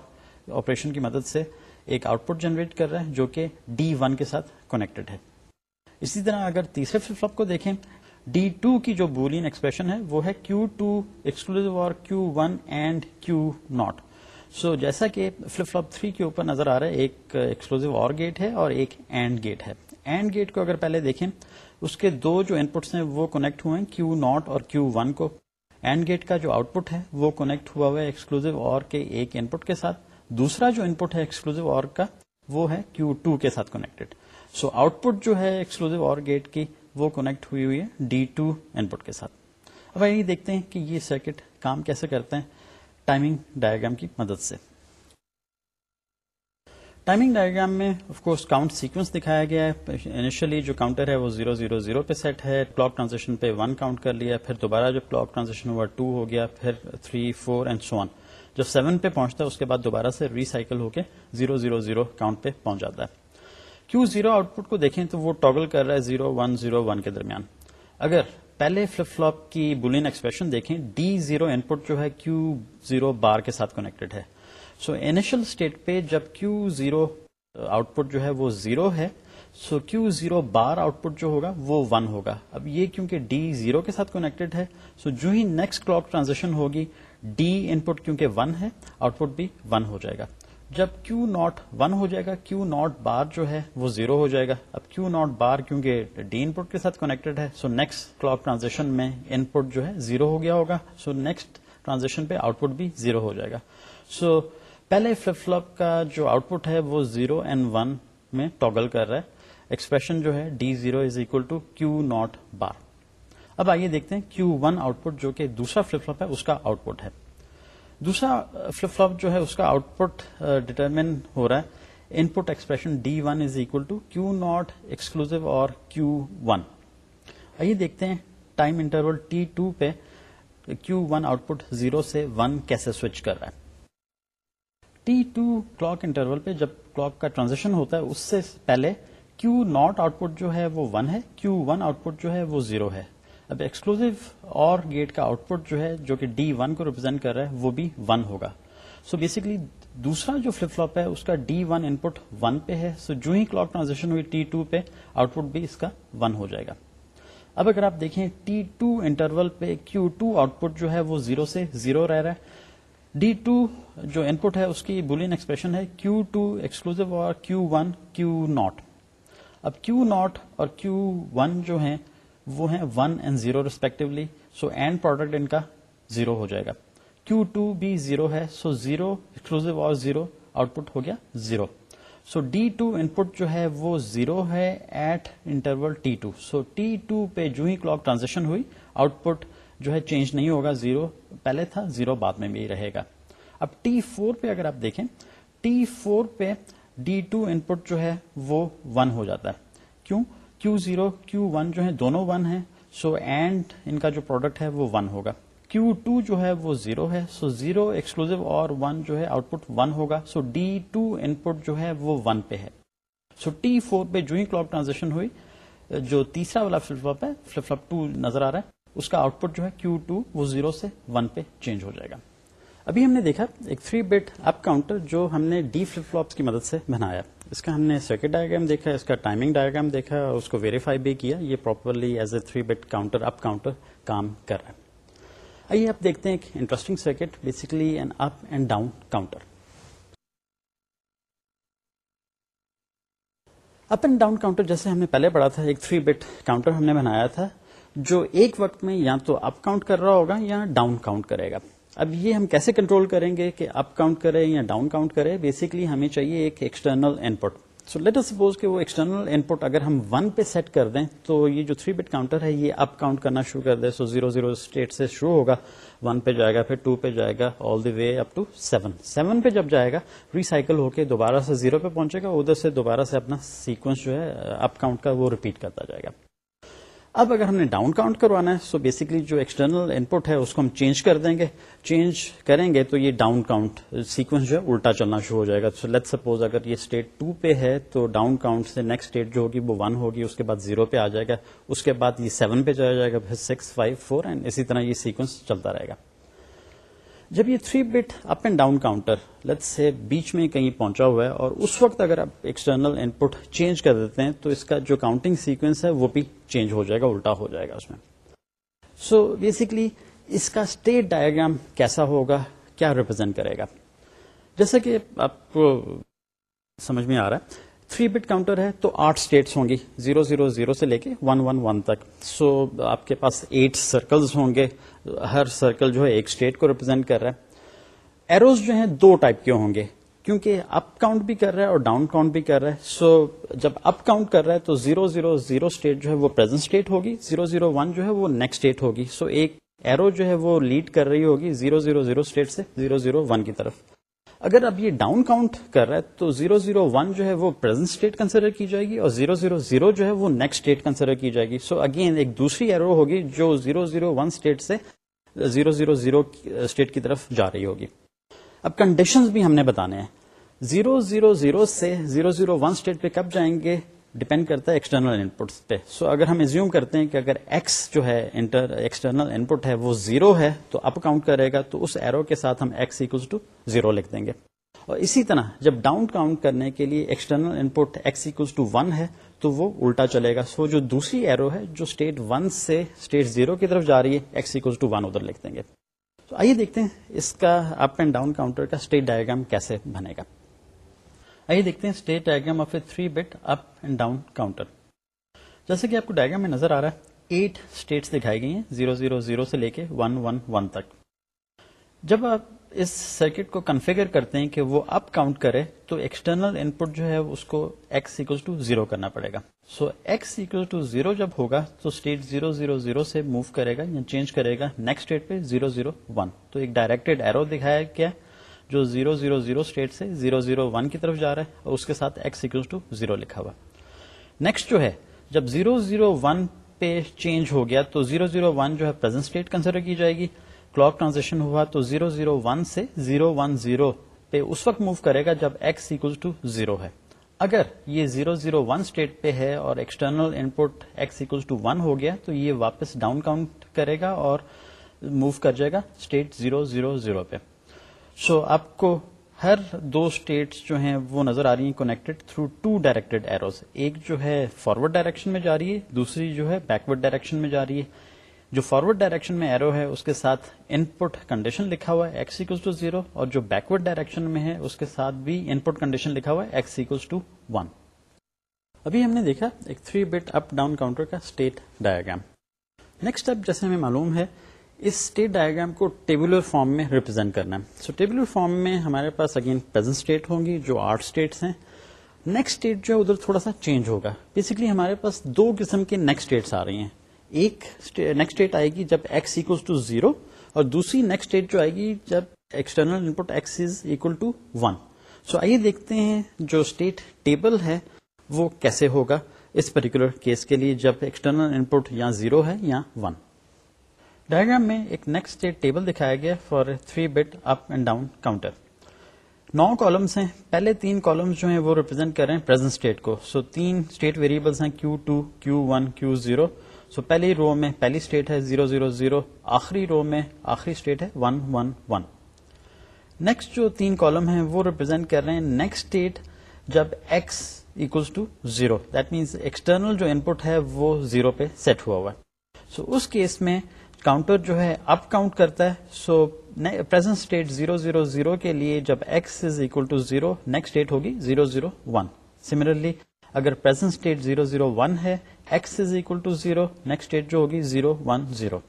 Speaker 1: آپریشن کی مدد سے ایک آؤٹ پٹ جنریٹ کر رہا ہے جو کہ ڈی ون کے ساتھ کنیکٹڈ ہے۔ اسی طرح اگر تیسرے فلپ فلپ کو دیکھیں، ڈی ٹو کی جو بولین ایکسپریشن ہے، وہ ہے Q two exclusive or Q one and Q not. So جیسا کہ فلپ فلپ تھری کے اوپر نظر آ رہا ہے، ایک ایکسکلوزو اور گیٹ ہے اور ایک اینڈ گیٹ ہے۔ اینڈ گیٹ کو اگر پہلے دیکھیں، اس کے دو جو ان پٹس ہیں، وہ کنیکٹ ہوئے ہیں، کیو ناٹ اور کیو ون کو۔ اینڈ گیٹ کا جو آؤٹ پٹ ہے، وہ کنیکٹ ہوا ہوا ہے ایکسکلوزو اور کے ایک ان پٹ کے ساتھ۔ دوسرا جو ان پٹ ہے ایکسکلوزو اور کا وہ ہے کیو ٹو کے ساتھ کنیکٹڈ سو آؤٹ پٹ جو ہے ایکسکلوزو اور گیٹ کی وہ کنیکٹ ہوئی ہوئی ہے ڈی ٹو ان پٹ کے ساتھ. اب یہ دیکھتے ہیں کہ یہ سرکٹ کام کیسے کرتے ہیں ٹائمنگ ڈائگرام کی مدد سے. ٹائمنگ ڈائگرام میں آف کورس کاؤنٹ سیکوینس دکھایا گیا ہے. انیشلی جو کاؤنٹر ہے وہ زیرو زیرو زیرو پہ سیٹ ہے. کلاک ٹرانزیکشن پہ ون کاؤنٹ کر لیا. پھر دوبارہ جب کلاک ٹرانزیکشن ہوا ٹو ہو گیا. پھر three four and so one جب سیون پہ پہنچتا ہے، اس کے بعد دوبارہ سے ریسائکل ہو کے زیرو زیرو زیرو کاؤنٹ پہ پہنچ جاتا ہے۔ کیوں زیرو آؤٹ پٹ کو دیکھیں تو وہ ٹاگل کر رہا ہے زیرو ون زیرو ون کے درمیان۔ اگر پہلے فلپ فلوپ کی بولین ایکسپریشن دیکھیں ڈی زیرو ان پٹ جو ہے کیو زیرو بار کے ساتھ کنیکٹڈ ہے۔ سو انیشل اسٹیٹ پہ جب کیو زیرو آؤٹ پٹ جو ہے وہ زیرو ہے سو کیو زیرو بار آؤٹ پٹ جو ہوگا وہ ون ہوگا۔ اب یہ کیونکہ ڈی زیرو کے ساتھ کنیکٹڈ ہے سو جو ہی نیکسٹ کلاک ٹرانزیکشن ہوگی ڈی ان پٹ کیونکہ ون ہے آؤٹ پٹ بھی ون ہو جائے گا۔ جب کیو ناٹ ون ہو جائے گا کیو ناٹ بار جو ہے وہ زیرو ہو جائے گا۔ اب کیو ناٹ بار کیونکہ ڈی ان پٹ کے ساتھ کنیکٹڈ ہے سو نیکسٹ کلاک ٹرانزیکشن میں ان پٹ جو ہے زیرو ہو گیا ہوگا۔ سو نیکسٹ ٹرانزیکشن پہ آؤٹ پٹ بھی زیرو ہو جائے گا۔ سو پہلے فلپ فلپ کا جو آؤٹ پٹ ہے وہ زیرو اینڈ ون میں ٹاگل کر رہا ہے۔ ایکسپریشن جو ہے D zero is equal to Q not bar اب آئیے دیکھتے ہیں کیو ون آؤٹ پٹ جو کہ دوسرا فلپ فلپ ہے، اس کا آؤٹ پٹ ہے۔ دوسرا فلپ فلپ جو ہے، اس کا آؤٹ پٹ ڈیٹرمن ہو رہا ہے۔ ان پٹ expression D one is equal to Q not exclusive or Q one آئیے دیکھتے ہیں ٹائم انٹرول ٹی ٹو پہ Q one output zero سے ون کیسے سوئچ کر رہا ہے۔ ٹی ٹو کلاک انٹرول پہ جب کلاک کا ٹرانزیکشن ہوتا ہے، اس سے پہلے کیو ناٹ آؤٹ پٹ جو ہے وہ ون ہے کیو ون آؤٹ پٹ جو ہے وہ زیرو ہے۔ اب ایکسکلوزو اور گیٹ کا آؤٹ پٹ جو ہے، جو کہ ڈی ون کو ریپرزینٹ کر رہا ہے، وہ بھی ون ہوگا. سو so بیسکلی دوسرا جو فلپ فلوپ ہے، اس کا ڈی ون ان پٹ ون پہ ہے. سو so جو ہی کلاک ٹرانزیکشن ہوئی ٹی ٹو پہ آؤٹ پٹ بھی اس کا ون ہو جائے گا. اب اگر آپ دیکھیں ٹی ٹو انٹرول پہ کیو ٹو آؤٹ پٹ جو ہے، وہ زیرو سے زیرو رہ رہا ہے. ڈی ٹو جو ان پٹ ہے، اس کی بولین ایکسپریشن ہے Q two exclusive or Q one Q not اب کیو ناٹ اور کیو ون جو ہیں وہ ہیں one and zero respectively so and product ان کا زیرو ہو جائے گا. کیو ٹو بھی زیرو ہے so zero exclusive or zero output ہو گیا زیرو سو ڈی ٹو ان پٹ جو ہے وہ زیرو ہے at interval T two so T two پہ جو ہی کلاک ٹرانزیکشن ہوئی آؤٹ پٹ جو ہے چینج نہیں ہوگا زیرو پہلے تھا زیرو بعد میں بھی رہے گا. اب ٹی فور پہ اگر آپ دیکھیں ٹی فور پہ ڈی ٹو ان پٹ جو ہے وہ ون ہو جاتا ہے. کیوں؟ کیو زیرو کیو ون جو ہے دونوں ون ہیں. سو اینڈ ان کا جو پروڈکٹ ہے وہ ون ہوگا. کیو ٹو جو ہے وہ زیرو ہے. So zero exclusive or one جو ہے آؤٹ پٹ ون ہوگا. سو ڈی ٹو ان پٹ جو ہے وہ ون پہ ہے. سو ٹی فور پہ جو ہی کلاک ٹرانزیکشن ہوئی، جو تیسرا والا فلپ فلپ ہے فلپ فلپ ٹو نظر آ رہا ہے، اس کا آؤٹ پٹ جو ہے کیو ٹو وہ زیرو سے ون پہ چینج ہو جائے گا. ابھی ہم نے دیکھا ایک تھری بٹ اپ کاؤنٹر جو ہم نے ڈی فلپ فلوپس کی مدد سے بنایا۔ اس کا ہم نے سرکٹ ڈائگرام دیکھا، اس کا ٹائمنگ ڈائگرام دیکھا اور اس کو ویریفائی بھی کیا۔ یہ properly as a three bit counter up counter کام کر رہا ہے۔ آئیے آپ دیکھتے ہیں ایک interesting circuit basically an up and down counter up and down counter جیسے ہم نے پہلے پڑھا تھا، ایک تھری بٹ کاؤنٹر ہم نے بنایا تھا، جو ایک وقت میں یا تو اپ کاؤنٹ کر رہا ہوگا یا ڈاؤن کاؤنٹ کرے گا۔ اب یہ ہم کیسے کنٹرول کریں گے کہ اپ کاؤنٹ کرے یا ڈاؤن کاؤنٹ کرے بیسکلی ہمیں چاہیے ایک ایکسٹرنل ان پٹ سو لیٹ سپوز کہ وہ ایکسٹرنل ان پٹ اگر ہم ون پہ سیٹ کر دیں تو یہ جو تھری بٹ کاؤنٹر ہے یہ اپ کاؤنٹ کرنا شروع کر دے. سو زیرو زیرو اسٹیٹ سے شروع ہوگا. ون پہ جائے گا، پھر ٹو پہ جائے گا all the way up to seven seven پہ جب جائے گا ریسائکل ہو کے دوبارہ سے زیرو پہ پہنچے گا، ادھر سے دوبارہ سے اپنا سیکوینس جو ہے اپ کاؤنٹ کا وہ ریپیٹ کرتا جائے گا. اب اگر ہم نے ڈاؤن کاؤنٹ کروانا ہے سو بیسکلی جو ایکسٹرنل ان پٹ ہے، اس کو ہم چینج کر دیں گے۔ چینج کریں گے تو یہ ڈاؤن کاؤنٹ سیکوینس جو ہے، الٹا چلنا شروع ہو جائے گا۔ سو لیٹ سپوز اگر یہ اسٹیٹ ٹو پہ ہے، تو ڈاؤن کاؤنٹ سے نیکسٹ اسٹیٹ جو ہوگی، وہ ون ہوگی، اس کے بعد زیرو پہ آ جائے گا۔ اس کے بعد یہ سیون پہ جایا جائے گا، پھر سکس فائیو فور اینڈ اسی طرح یہ سیکوینس چلتا رہے گا۔ جب یہ three bit up and down counter لت سے بیچ میں کہیں پہنچا ہوا ہے اور اس وقت اگر آپ ایکسٹرنل ان پٹ چینج کر دیتے ہیں تو اس کا جو کاؤنٹنگ سیکوینس ہے وہ بھی چینج ہو جائے گا، الٹا ہو جائے گا اس میں۔ سو so بیسکلی اس کا اسٹیٹ ڈایاگرام کیسا ہوگا، کیا ریپرزینٹ کرے گا۔ جیسا کہ آپ کو سمجھ میں آ رہا ہے تھری بٹ کاؤنٹر ہے تو آٹھ اسٹیٹس ہوں گی زیرو زیرو زیرو سے لے کے ون ون ون تک۔ سو آپ کے پاس ایٹ سرکلز ہوں گے ہر سرکل جو ہے ایک اسٹیٹ کو ریپرزینٹ کر رہا ہے۔ ایروز جو ہیں دو ٹائپ کے ہوں گے، کیونکہ اپ کاؤنٹ بھی کر رہا ہے اور ڈاؤن کاؤنٹ بھی کر رہا ہے۔ سو جب اپ کاؤنٹ کر رہا ہے تو زیرو زیرو زیرو اسٹیٹ جو ہے وہ پرزینٹ اسٹیٹ ہوگی زیرو زیرو ون جو ہے وہ نیکسٹ اسٹیٹ ہوگی۔ سو ایک ایرو جو ہے وہ لیڈ کر رہی ہوگی زیرو زیرو زیرو اسٹیٹ سے زیرو زیرو ون کی طرف۔ اگر اب یہ ڈاؤن کاؤنٹ کر رہا ہے تو زیرو زیرو ون جو ہے وہ پرزینٹ اسٹیٹ کنسیڈر کی جائے گی اور زیرو زیرو زیرو جو ہے وہ نیکسٹ اسٹیٹ کنسیڈر کی جائے گی. سو اگین ایک دوسری ایرو ہوگی جو زیرو زیرو ون اسٹیٹ سے زیرو زیرو زیرو اسٹیٹ کی طرف جا رہی ہوگی. اب کنڈیشنز بھی ہم نے بتانے ہیں. زیرو زیرو زیرو سے زیرو زیرو ون اسٹیٹ پہ کب جائیں گے؟ ڈپینڈ کرتا ہے ایکسٹرنل ان پٹس پہ۔ سو اگر ہم ایزیوم کرتے ہیں کہ اگر ایکس جو ہے انٹر ایکسٹرنل ان پٹ ہے وہ زیرو ہے تو اپ کاؤنٹ کرے گا تو اس ایرو کے ساتھ ہم ایکس اکوز ٹو زیرو لکھ دیں گے۔ اور اسی طرح جب ڈاؤن کاؤنٹ کرنے کے لیے external in put X equals to one ہے تو وہ الٹا چلے گا۔ سو جو دوسری ایرو ہے جو اسٹیٹ ون سے اسٹیٹ زیرو کی طرف جا رہی ہے ایکس اکوز ٹو ون ادھر لکھ دیں گے۔ تو آئیے دیکھتے ہیں اس کا اپ اینڈ ڈاؤن کاؤنٹر کا اسٹیٹ ڈائگرام کیسے بنے گا۔ آئیے دیکھتے ہیں state diagram of a three bit up and down counter جیسے کہ آپ کو ڈائگرام میں نظر آ رہا ہے ایٹ اسٹیٹس دکھائی گئی ہیں زیرو زیرو زیرو سے لے کے ون ون ون تک۔ جب آپ اس سرکٹ کو کنفیگر کرتے ہیں کہ وہ اپ کاؤنٹ کرے، تو ایکسٹرنل ان پٹ جو ہے اس کو ایکس اکوز ٹو زیرو کرنا پڑے گا۔ So X equals to zero جب ہوگا، تو اسٹیٹ زیرو زیرو زیرو سے موو کرے گا یا چینج کرے گا نیکسٹ اسٹیٹ پہ زیرو زیرو ون تو ایک ڈائریکٹڈ ایرو دکھایا کیا جو زیرو زیرو زیرو اسٹیٹ سے زیرو زیرو ون کی طرف جا رہا ہے اور اس کے ساتھ ایکس اکوز ٹو زیرو لکھا ہوا نیکسٹ جو ہے، جب زیرو زیرو ون پہ چینج ہو گیا تو زیرو زیرو ون جو ہے پرزینٹ اسٹیٹ کنسیڈر کی جائے گی۔ کلاک ٹرانزیکشن ہوا تو زیرو زیرو ون سے زیرو ون زیرو پہ اس وقت موو کرے گا جب ایکس اکول ٹو زیرو ہے۔ اگر یہ زیرو زیرو ون اسٹیٹ پہ ہے اور external in put X equal to one ہو گیا تو یہ واپس ڈاؤن کاؤنٹ کرے گا اور موو کر جائے گا اسٹیٹ زیرو زیرو زیرو پہ۔ سو so, آپ کو ہر دو اسٹیٹس جو ہیں وہ نظر آ رہی ہیں connected through two directed arrows ایک جو ہے فارورڈ ڈائریکشن میں جا رہی ہے دوسری جو ہے بیکورڈ ڈائریکشن میں جا رہی ہے۔ جو فارورڈ ڈائریکشن میں ایرو ہے اس کے ساتھ ان پٹ کنڈیشن لکھا ہوا ہے ایکس ایکلس ٹو زیرو اور جو بیکورڈ ڈائریکشن میں ہے اس کے ساتھ بھی ان پٹ کنڈیشن لکھا ہوا ہے ایکس ایکلس ٹو ون ابھی ہم نے دیکھا ایک three bit up down counter کا اسٹیٹ ڈایاگرام نیکسٹ اسٹیپ جیسے ہمیں معلوم ہے اس اسٹیٹ ڈایاگرام کو ٹیبولر فارم میں ریپرزینٹ کرنا ہے۔ سو ٹیبولر فارم میں ہمارے پاس اگین پرزینٹ اسٹیٹ ہوں گی جو آٹھ اسٹیٹس ہیں۔ نیکسٹ اسٹیٹ جو ہے ادھر تھوڑا سا چینج ہوگا۔ بیسکلی ہمارے پاس دو قسم کے نیکسٹ اسٹیٹس آ رہی ہیں۔ ایک نیکسٹ ڈیٹ آئے گی جب ایکس اکول ٹو زیرو اور دوسری نیکسٹ ڈیٹ جو آئے گی جب external in put X is equal to one so آئیے دیکھتے ہیں جو اسٹیٹ ٹیبل ہے وہ کیسے ہوگا اس پرٹیکولر کیس کے لیے جب ایکسٹرنل ان پٹ یا زیرو ہے یا ون ڈائگرام میں ایک نیکسٹ اسٹیٹ ٹیبل دکھایا گیا for three bit up and down counter know columns ہیں. پہلے تین کالمس جو ہیں وہ ریپرزینٹ کر رہے ہیں پرزینٹ اسٹیٹ کو. سو so, تین اسٹیٹ ویریبلس ہیں. Q two Q one Q zero so پہلی رو میں پہلی اسٹیٹ ہے زیرو زیرو زیرو آخری رو میں آخری اسٹیٹ ہے ون ون ون نیکسٹ جو تین کالم ہیں وہ ریپرزینٹ کر رہے ہیں نیکسٹ اسٹیٹ جب X equals to zero that means external جو ان پٹ ہے وہ زیرو پہ سیٹ ہوا ہوا ہے. سو اس کیس میں کاؤنٹر جو ہے اپ کاؤنٹ کرتا ہے. So present state zero zero zero کے لیے جب X is equal to zero next state ہوگی زیرو زیرو ون سملرلی اگر present state zero zero one ہے X is equal to zero next state جو ہوگی زیرو ون زیرو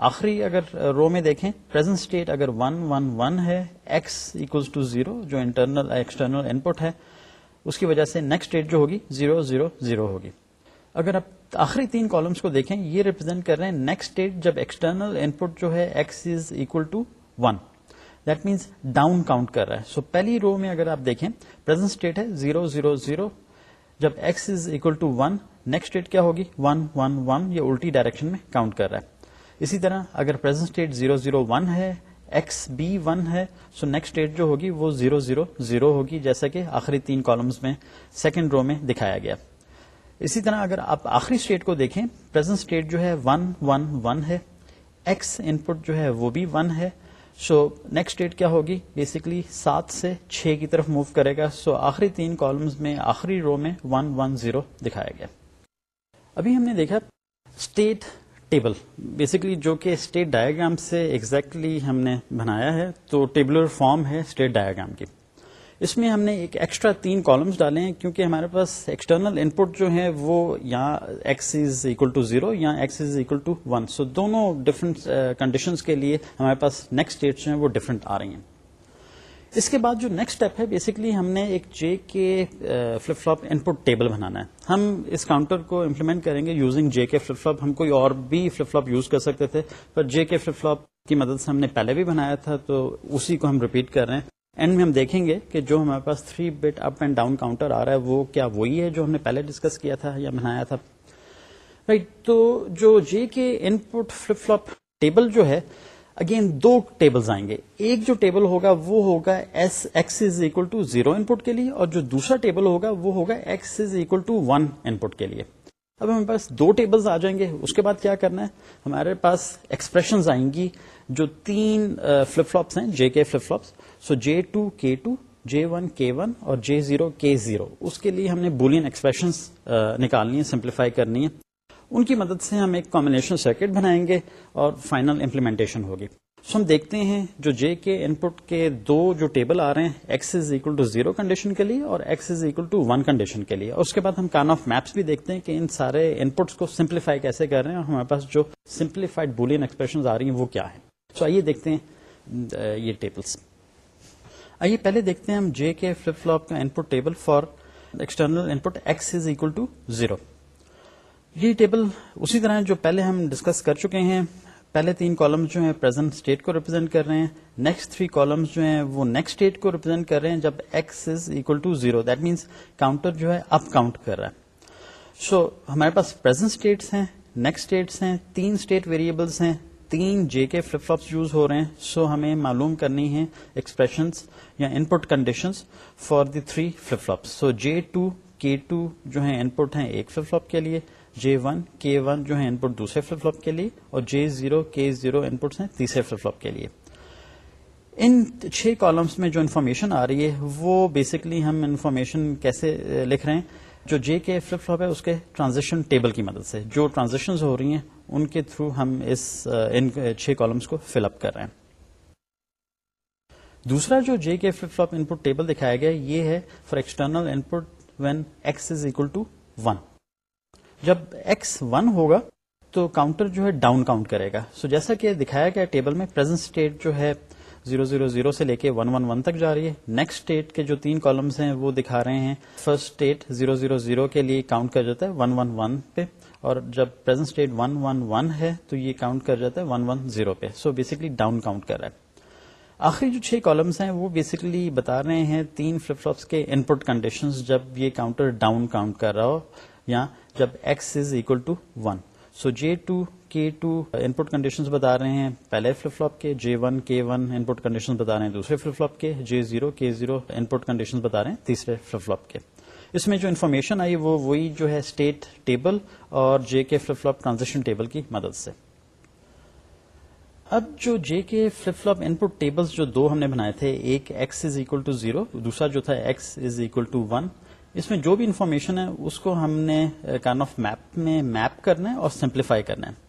Speaker 1: آخری اگر uh, رو میں دیکھیں پرزینٹ اسٹیٹ اگر ون ون ون ہے ایکس اکول ٹو زیرو جو انٹرنل ایکسٹرنل ان پٹ ہے، اس کی وجہ سے نیکسٹ اسٹیٹ جو ہوگی زیرو زیرو زیرو ہوگی. اگر آپ آخری تین کالمس کو دیکھیں یہ ریپرزینٹ کر رہے ہیں نیکسٹ اسٹیٹ جب ایکسٹرنل ان پٹ جو ہے X is equal to one that means down count کر رہا ہے۔ سو so, پہلی رو میں اگر آپ دیکھیں پرزینٹ اسٹیٹ ہے زیرو زیرو زیرو جب X is equal to one next state کیا ہوگی؟ ون ون ون یہ الٹی ڈائریکشن میں کاؤنٹ کر رہا ہے۔ اسی طرح اگر present state zero zero one ہے ایکس بی ون ہے سو نیکسٹ ڈیٹ جو ہوگی وہ زیرو زیرو زیرو ہوگی جیسا کہ آخری تین کالمز میں سیکنڈ رو میں دکھایا گیا۔ اسی طرح اگر آپ آخری اسٹیٹ کو دیکھیں پرزینٹ اسٹیٹ جو ہے ون ون ون ہے۔ ایکس ان پٹ جو ہے وہ بھی ون ہے۔ سو نیکسٹ ڈیٹ کیا ہوگی؟ بیسکلی سات سے چھ کی طرف موو کرے گا۔ سو آخری تین کالمز میں، آخری رو میں ون ون زیرو دکھایا گیا۔ ابھی ہم نے دیکھا اسٹیٹ ٹیبل بیسکلی جو کہ اسٹیٹ ڈایاگرام سے ایگزیکٹلی ہم نے بنایا ہے، تو ٹیبلر فارم ہے اسٹیٹ ڈایاگرام کی۔ اس میں ہم نے ایک ایکسٹرا تین کالمس ڈالے ہیں کیونکہ ہمارے پاس ایکسٹرنل ان پٹ جو ہے وہ یا X is equal to zero یا X is equal to one so دونوں ڈفرنٹ کنڈیشنز uh, کے لیے ہمارے پاس نیکسٹ اسٹیٹ جو ہیں وہ ڈفرنٹ آ رہی ہیں۔ اس کے بعد جو نیکسٹ اسٹیپ ہے بیسکلی ہم نے ایک جے کے فلپ فلپ ان پٹ ٹیبل بنانا ہے۔ ہم اس کاؤنٹر کو امپلیمنٹ کریں گے یوزنگ جے کے فلپ فلپ ہم کوئی اور بھی فلپ فلپ یوز کر سکتے تھے، پر جے کے فلپ فلپ کی مدد سے ہم نے پہلے بھی بنایا تھا، تو اسی کو ہم ریپیٹ کر رہے ہیں۔ اینڈ میں ہم دیکھیں گے کہ جو ہمارے پاس three bit up and down counter آ رہا ہے، وہ کیا وہی ہے جو ہم نے پہلے ڈسکس کیا تھا یا بنایا تھا؟ رائٹ تو جو جے کے ان پٹ فلپ فلپ ٹیبل جو ہے اگین دو ٹیبلز آئیں گے۔ ایک جو ٹیبل ہوگا، وہ ہوگا S X is equal to zero ان پٹ کے لیے، اور جو دوسرا ٹیبل ہوگا، وہ ہوگا X is equal to one ان پٹ کے لیے۔ اب ہمارے پاس دو ٹیبلز آ جائیں گے۔ اس کے بعد کیا کرنا ہے؟ ہمارے پاس ایکسپریشنز آئیں گی جو تین فلپ فلوپس ہیں، J K flip flops so J two K two, J one K one اور جے زیرو کے زیرو۔ اس کے لیے ہم نے بولین ایکسپریشنز نکالنی ہے سمپلیفائی کرنی ہے ان کی مدد سے ہم ایک کمبینیشن سرکٹ بنائیں گے اور فائنل امپلیمنٹیشن ہوگی۔ سو ہم دیکھتے ہیں جو جے کے ان پٹ کے دو جو ٹیبل آ رہے ہیں X is equal to zero condition کے لیے اور X is equal to one condition کے لیے۔ اور اس کے بعد ہم کان آف میپس بھی دیکھتے ہیں کہ ان سارے ان پٹس کو سمپلیفائی کیسے کر رہے ہیں اور ہمارے پاس جو سمپلیفائڈ بولین ایکسپریشن آ رہی ہیں، وہ کیا ہے سو آئیے دیکھتے ہیں یہ ٹیبلس آئیے پہلے دیکھتے ہیں ہم جے کے فلپ فلوپ کا input table for external input X is equal to zero یہ ٹیبل اسی طرح جو پہلے ہم ڈسکس کر چکے ہیں. پہلے تین کالمز جو ہیں پرزینٹ اسٹیٹ کو ریپرزینٹ کر رہے ہیں. نیکسٹ تھری کالمز جو ہیں وہ نیکسٹ اسٹیٹ کو ریپرزینٹ کر رہے ہیں جب X is equal to zero that means counter جو ہے اپ کاؤنٹ کر رہا ہے. سو so, ہمارے پاس پرزینٹ اسٹیٹس ہیں نیکسٹ اسٹیٹس ہیں تین اسٹیٹ ویریبلس ہیں. تین J K flip flips use ہو رہے ہیں. سو so, ہمیں معلوم کرنی ہے ایکسپریشنس یا input conditions for the three flip flops so J two K two جو ہے ان پٹ ہیں ایک فلپ فلپ کے لیے جے ون کے ون جو ہے ان پٹ دوسرے فلپ فلپ کے لیے اور جے زیرو کے زیرو ان پٹس ہیں تیسرے فلپ فلپ کے لیے. ان چھ کالمس میں جو انفارمیشن آ رہی ہے وہ بیسکلی ہم انفارمیشن کیسے لکھ رہے ہیں؟ جو جے کے فلپ فلپ ہے، اس کے ٹرانزیکشن ٹیبل کی مدد سے۔ جو ٹرانزیکشن ہو رہی ہیں، ان کے تھرو ہم اس ان چھ کالمس کو فل اپ کر رہے ہیں۔ دوسرا جو J K flip flop input table دکھایا گیا، یہ ہے for external input when X is equal to one جب ایکس ون ہوگا، تو کاؤنٹر جو ہے ڈاؤن کاؤنٹ کرے گا۔ سو so جیسا کہ دکھایا گیا ٹیبل میں پرزینٹ اسٹیٹ جو ہے زیرو زیرو زیرو سے لے کے ون ون ون تک جا رہی ہے۔ نیکسٹ اسٹیٹ کے جو تین کالمس ہیں وہ دکھا رہے ہیں۔ First state zero zero zero کے لیے کاؤنٹ کر جاتا ہے ون ون ون پہ۔ اور جب present state one one one ہے تو یہ کاؤنٹ کر جاتا ہے ون ون زیرو پہ۔ سو بیسکلی ڈاؤن کاؤنٹ کر رہا ہے۔ آخری جو چھ کالمس ہیں وہ بیسکلی بتا رہے ہیں تین فلپ فلپس کے ان پٹ کنڈیشن جب یہ کاؤنٹر ڈاؤن کاؤنٹ کر رہا ہو یا جب X is equal to one so J two K two input condition بتا رہے ہیں۔ پہلے فلپ فلپ کے J one K one input condition بتا رہے ہیں۔ دوسرے فلپ فلپ کے J zero K zero input condition بتا رہے ہیں۔ تیسرے فلپ فلپ کے۔ اس میں جو انفارمیشن آئی وہ وہی جو ہے اسٹیٹ ٹیبل اور جے K flip flip transaction table کی مدد سے۔ اب جو J K flip flop input table جو دو ہم نے بنائے تھے، ایک X is equal to zero دوسرا جو تھا X is equal to one اس میں جو بھی انفارمیشن ہے، اس کو ہم نے کان آف میپ میں میپ کرنا ہے اور سمپلیفائی کرنا ہے۔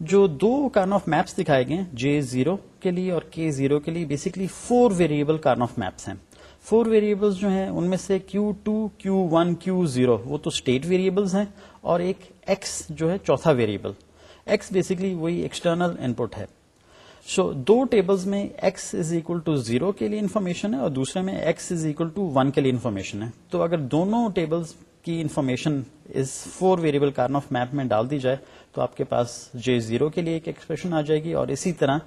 Speaker 1: جو دو کان آف میپس دکھائے گئے جے زیرو کے لیے اور کے زیرو کے لیے بیسکلی فور ویریبل کان آف میپس ہیں۔ فور ویریبلس جو ہیں، ان میں سے Q two Q one Q zero وہ تو اسٹیٹ ویریبلس ہیں اور ایک ایکس جو ہے چوتھا ویریبل ایکس بیسکلی وہی ایکسٹرنل ان پٹ ہے۔ سو دو ٹیبلز میں X is equal to zero کے لیے انفارمیشن ہے اور دوسرے میں X is equal to one کے لیے انفارمیشن ہے۔ تو اگر دونوں ٹیبلز کی انفارمیشن اس four variable Karnaugh map میں ڈال دی جائے تو آپ کے پاس جے زیرو کے لیے ایک ایکسپریشن آ جائے گی اور اسی طرح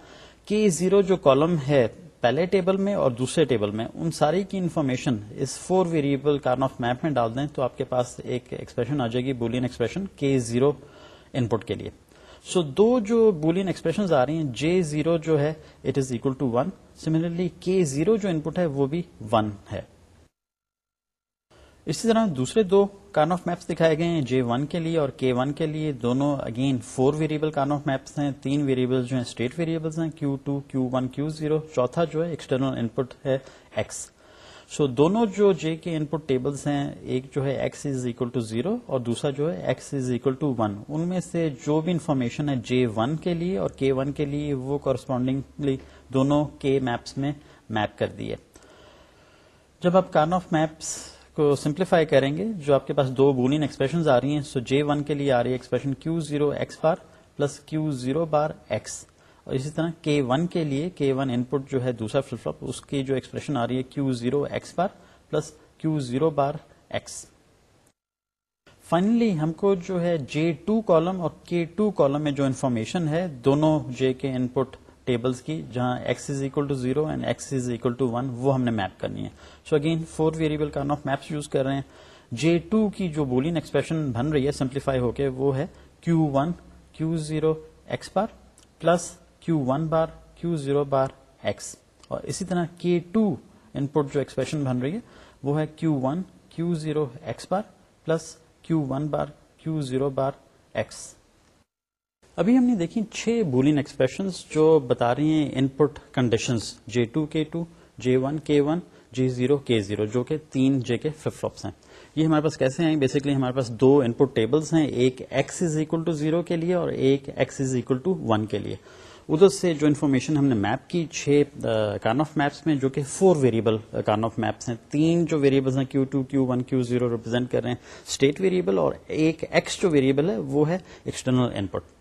Speaker 1: کے زیرو جو کالم ہے پہلے ٹیبل میں اور دوسرے ٹیبل میں ان ساری کی انفارمیشن اس four variable Karnaugh map میں ڈال دیں تو آپ کے پاس ایک ایکسپریشن آ جائے گی Boolean expression K zero input کے لیے۔ سو so, دو جو بولین ایکسپریشن آ رہی ہیں جے زیرو جو ہے it is equal to one similarly K zero جو ان پٹ ہے وہ بھی ون ہے۔ اسی طرح دوسرے دو کارن آف میپس دکھائے گئے ہیں جے ون کے لیے اور کے ون کے لیے۔ دونوں again four variable Karnaugh maps ہیں، تین ویریبل جو ہیں اسٹیٹ ویریبلس ہیں Q two Q one Q zero چوتھا جو ہے ایکسٹرنل ان پٹ ہے ایکس سو دونوں جو جے کے ان پٹ ٹیبلس ہیں، ایک جو ہے X is equal to zero اور دوسرا جو ہے X is equal to one ان میں سے جو بھی انفارمیشن ہے جے ون کے لیے اور کے ون کے لیے، وہ کورسپونڈنگلی دونوں کے میپس میں میپ کر دیے۔ جب آپ کارن آف میپس کو سمپلیفائی کریں گے، جو آپ کے پاس دو بولین ایکسپریشن آ رہی ہیں، سو جے ون کے لیے آ رہی ہے expression Q zero X bar plus Q zero bar X اور اسی طرح کے ون کے لیے کے ون ان پٹ جو ہے دوسرا فلپ فلپ اس کی جو ایکسپریشن آ رہی ہے Q zero X bar plus Q zero bar X finally ہم کو جو ہے جے ٹو کالم اور کے ٹو کالم میں جو انفارمیشن ہے، دونوں جے کے ان پٹ ٹیبلس کی جہاں X is equal to zero and X is equal to one وہ ہم نے میپ کرنی ہے۔ So again four variable Karnaugh maps use کر رہے ہیں۔ جے ٹو کی جو بولین ایکسپریشن بن رہی ہے سمپلیفائی ہو کے، وہ ہے Q one Q zero X bar plus Q one bar Q zero bar X اور اسی طرح کے ٹو ان پٹ جو ایکسپریشن بن رہی ہے، وہ ہے Q one Q zero X bar plus Q one bar Q zero bar X ابھی ہم نے دیکھی چھ بولین ایکسپریشن جو بتا رہی ہیں input condition J two K two J one K one J zero K zero جو کہ تین جے کے فلپ فلوپس ہیں۔ یہ ہمارے پاس کیسے ہیں؟ بیسکلی ہمارے پاس دو ان پٹ ٹیبلس ہیں، ایک X is equal to zero کے لیے اور ایک X is equal to one کے لیے۔ ادھر سے جو انفارمیشن ہم نے میپ کی، چھ کارن آف میپس میں، جو کہ four variable Karnaugh maps ہیں۔ تین جو ویریبلس ہیں Q two Q one Q zero represent کر رہے ہیں۔ اسٹیٹ ویریبل اور ایک ایکس جو ویریبل ہے، وہ ہے ایکسٹرنل ان پٹ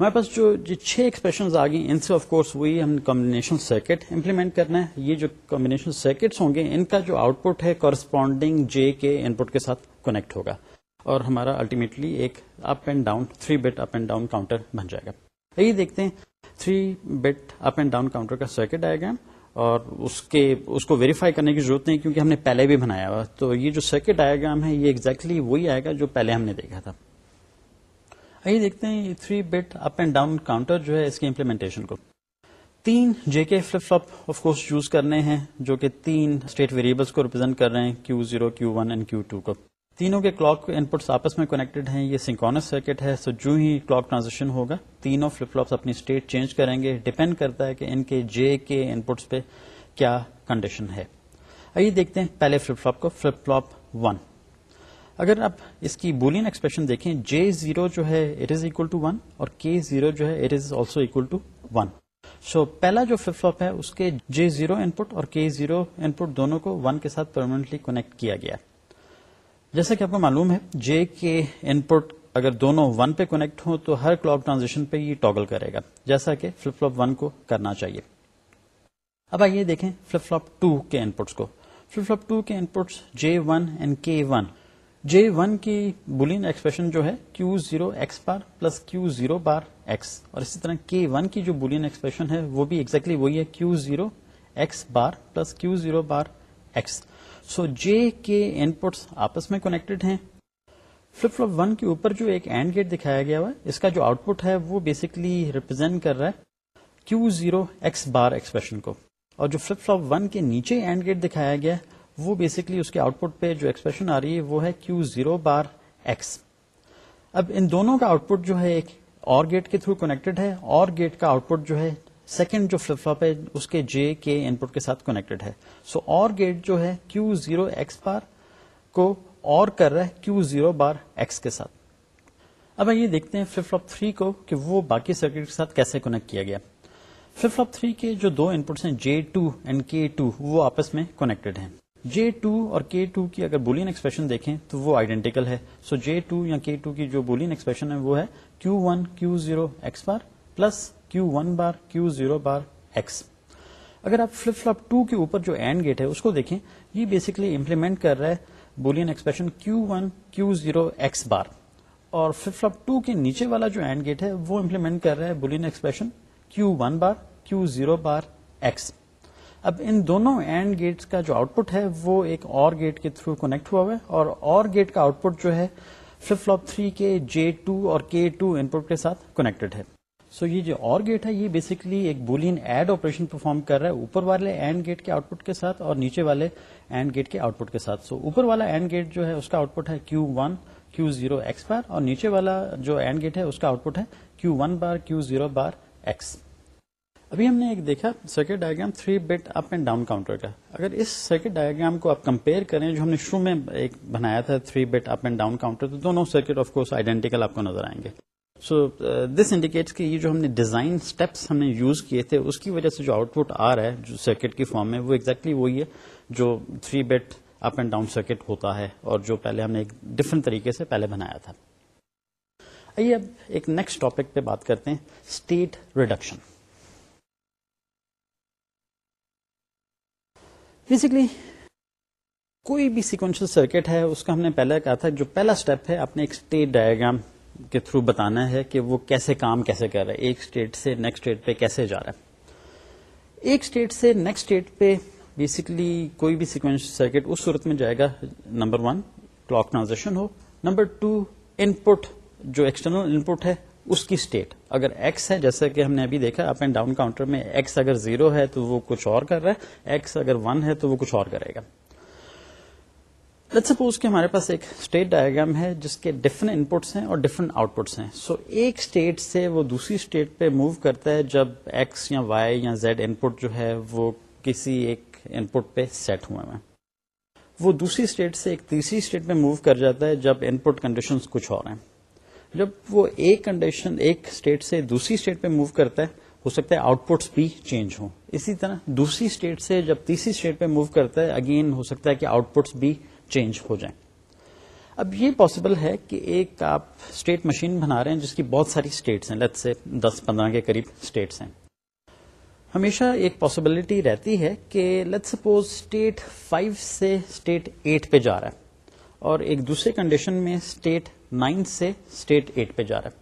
Speaker 1: ہمارے پاس جو چھ ایکسپریشن آ گئی ان سے آف کورس وہی ہم کمبینیشن سرکٹ امپلیمنٹ کرنا ہے۔ یہ جو کمبینیشن سرکٹس ہوں گے، ان کا جو آؤٹ پٹ ہے کورسپونڈنگ جے کے ان پٹ کے ساتھ کنیکٹ ہوگا۔ اور ہمارا الٹیمیٹلی ایک up and down three bit up and down counter بن جائے گا۔ یہی دیکھتے ہیں three bit up and down counter کا سرکٹ آئے گا اور اس کے اس کو ویریفائی کرنے کی ضرورت نہیں، کیونکہ ہم نے پہلے بھی بنایا ہوا۔ تو یہ جو سرکٹ آئے ہے، یہ ایگزیکٹلی وہی آئے گا جو پہلے ہم نے دیکھا تھا۔ آئیے دیکھتے ہیں یہ three bit up and down counter جو ہے اس کی امپلیمنٹیشن کو۔ تین J K flip flop of course use کرنے ہیں جو کہ تین اسٹیٹ ویریبلس کو ریپرزینٹ کر رہے ہیں Q zero Q one and Q two کو۔ تینوں کے کلاک ان پٹس آپس میں کنیکٹڈ ہیں، یہ سنکونس سرکٹ ہے سو جو ہی کلاک ٹرانزیکشن ہوگا، تینوں فلپ فلوپس اپنی اسٹیٹ چینج کریں گے۔ ڈپینڈ کرتا ہے کہ ان کے جے کے ان پٹس پہ کیا کنڈیشن ہے۔ آئیے دیکھتے ہیں پہلے فلپ فلوپ کو فلپ فلوپ ون اگر آپ اس کی بولین ایکسپریشن دیکھیں جے زیرو جو ہے it is equal to one اور کے زیرو جو ہے it is also equal to one so پہلا جو فلپ فلوپ ہے، اس کے جے زیرو ان پٹ اور کے زیرو ان پٹ دونوں کو ون کے ساتھ پرمانٹلی کنیکٹ کیا گیا۔ جیسا کہ آپ کو معلوم ہے جے کے ان پٹ اگر دونوں ون پہ کنیکٹ ہوں تو ہر کلاک ٹرانزیکشن پہ یہ ٹاگل کرے گا، جیسا کہ فلپ فلوپ ون کو کرنا چاہیے۔ اب آئیے دیکھیں فلپ فلوپ ٹو کے ان پٹس کو۔ فلپ فلوپ ٹو کے inputs J one and K one J one کی بولین ایکسپریشن جو ہے Q zero X bar plus Q zero bar X اور اسی طرح کے ون کی جو بولین ایکسپریشن ہے، وہ بھی ایگزیکٹلی وہی ہے Q zero X bar plus Q zero bar X so J K inputs آپس میں کنیکٹڈ ہیں. فلپ فلپ ون کے اوپر جو ایک اینڈ گیٹ دکھایا گیا ہوا اس کا جو آؤٹ پٹ ہے، وہ بیسکلی ریپرزینٹ کر رہا ہے Q zero X bar expression کو. اور جو فلپ فلپ ون کے نیچے اینڈ گیٹ دکھایا گیا وہ بیسکلی اس کے آؤٹ پٹ پہ جو ایکسپریشن آ رہی ہے وہ ہے کیو زیرو بار ایکس اب ان دونوں کا آؤٹ پٹ جو ہے ایک اور گیٹ کے تھرو کنیکٹڈ ہے. اور گیٹ کا آؤٹ پٹ جو ہے سیکنڈ جو فلپ فلپ ہے اس کے جے کے ان پٹ کے ساتھ کنیکٹڈ ہے. سو so, اور گیٹ جو ہے کیو زیرو ایکس بار کو اور کر رہا ہے کیو زیرو بار ایکس کے ساتھ. اب یہ دیکھتے ہیں فلپ فلپ تھری کو کہ وہ باقی سرکٹ کے ساتھ کیسے کنیکٹ کیا گیا. فلپ فلپ تھری کے جو دو ان پٹس ہیں J two and K two وہ آپس میں کنیکٹڈ ہیں. جے ٹو اور کے ٹو کی اگر بولین ایکسپریشن دیکھیں تو وہ آئیڈینٹیکل ہے. سو جے ٹو یا کے ٹو کی جو بولین ایکسپریشن ہے وہ ہے Q one Q zero X bar plus Q one bar Q zero bar X اگر آپ فلپ فلپ ٹو کے اوپر جو اینڈ گیٹ ہے اس کو دیکھیں، یہ بیسکلی امپلیمنٹ کر رہا ہے Boolean expression Q one Q zero X bar اور فلپ فلپ ٹو کے نیچے والا جو اینڈ گیٹ ہے وہ امپلیمنٹ کر رہا ہے Boolean expression Q one bar Q zero bar X اب ان دونوں اینڈ گیٹس کا جو آؤٹ پٹ ہے وہ ایک اور گیٹ کے تھرو کنیکٹ ہوا ہوا ہے اور اور گیٹ کا آؤٹ پٹ جو ہے فلپ فلپ تھری کے جے ٹو اور کے ٹو ان پٹ کے ساتھ کنیکٹڈ ہے۔ سو so یہ جو اور گیٹ ہے، یہ بیسکلی ایک بولین ایڈ آپریشن پرفارم کر رہا ہے اوپر والے اینڈ گیٹ کے آؤٹ پٹ کے ساتھ اور نیچے والے اینڈ گیٹ کے آؤٹ پٹ کے ساتھ۔ سو so اوپر والا اینڈ گیٹ جو ہے اس کا آؤٹ پٹ ہے Q one Q zero X bar اور نیچے والا جو اینڈ گیٹ ہے اس کا آؤٹ پٹ ہے Q one bar Q zero bar X ابھی ہم نے ایک دیکھا circuit diagram three bit up and down counter کا۔ اگر اس سرکٹ ڈائگرام کو آپ کمپیئر کریں، جو ہم نے شروع میں ایک بنایا تھا three bit up and down counter تو دونوں سرکٹ آف کورس آئیڈینٹیکل آپ کو نظر آئیں گے۔ سو دس انڈیکیٹس کہ یہ جو ہم نے ڈیزائن اسٹیپس ہم نے یوز کیے تھے، اس کی وجہ سے جو آؤٹ پٹ آ رہا ہے، جو سرکٹ کی فارم میں، وہ ایگزیکٹلی exactly وہی ہے جو three bit up and down circuit ہوتا ہے اور جو پہلے ہم نے ایک ڈفرنٹ طریقے سے پہلے بنایا تھا۔ آئیے اب ایک نیکسٹ ٹاپک پہ بات کرتے ہیں اسٹیٹ ریڈکشن بیسکلی کوئی بھی سیکوینشل سرکٹ ہے، اس کا ہم نے پہلے کہا تھا، جو پہلا اسٹیپ ہے اپنے ایک اسٹیٹ ڈائگرام کے تھرو بتانا ہے کہ وہ کیسے کام کیسے کر رہا ہے، ایک اسٹیٹ سے نیکسٹ اسٹیٹ پہ کیسے جا رہا ہے۔ ایک اسٹیٹ سے نیکسٹ اسٹیٹ پہ بیسکلی کوئی بھی سیکوینس سرکٹ اس صورت میں جائے گا نمبر ون کلاک ٹرانزیکشن ہو نمبر ٹو ان پٹ جو ایکسٹرنل ان پٹ ہے اس کی اسٹیٹ اگر ایکس ہے جیسا کہ ہم نے ابھی دیکھا اپ اینڈ ڈاؤن کاؤنٹر میں ایکس اگر زیرو ہے تو وہ کچھ اور کر رہا ہے۔ ایکس اگر ون ہے تو وہ کچھ اور کرے گا۔ لیٹ سپوز کہ ہمارے پاس ایک اسٹیٹ ڈائگرام ہے جس کے ڈفرنٹ ان پٹس ہیں اور ڈفرنٹ آؤٹ پٹس ہیں۔ سو so, ایک اسٹیٹ سے وہ دوسری اسٹیٹ پہ موو کرتا ہے جب ایکس یا وائی یا زیڈ ان پٹ جو ہے وہ کسی ایک ان پٹ پہ سیٹ ہوئے ہیں وہ دوسری اسٹیٹ سے ایک تیسری اسٹیٹ پہ موو کر جاتا ہے جب ان پٹ کنڈیشن کچھ اور ہیں۔ جب وہ ایک کنڈیشن ایک اسٹیٹ سے دوسری اسٹیٹ پہ موو کرتا ہے، ہو سکتا ہے آؤٹ پٹس بھی چینج ہوں۔ اسی طرح دوسری اسٹیٹ سے جب تیسری اسٹیٹ پہ موو کرتا ہے اگین ہو سکتا ہے کہ آؤٹ پٹس بھی چینج ہو جائیں۔ اب یہ پاسبل ہے کہ ایک آپ اسٹیٹ مشین بنا رہے ہیں جس کی بہت ساری اسٹیٹس ہیں۔ لت سے دس پندرہ کے قریب اسٹیٹس ہیں۔ ہمیشہ ایک پاسبلٹی رہتی ہے کہ لیٹ سپوز اسٹیٹ فائیو سے اسٹیٹ ایٹ پہ جا رہا ہے اور ایک دوسرے کنڈیشن میں اسٹیٹ نائن سے اسٹیٹ ایٹ پہ جا رہا ہے۔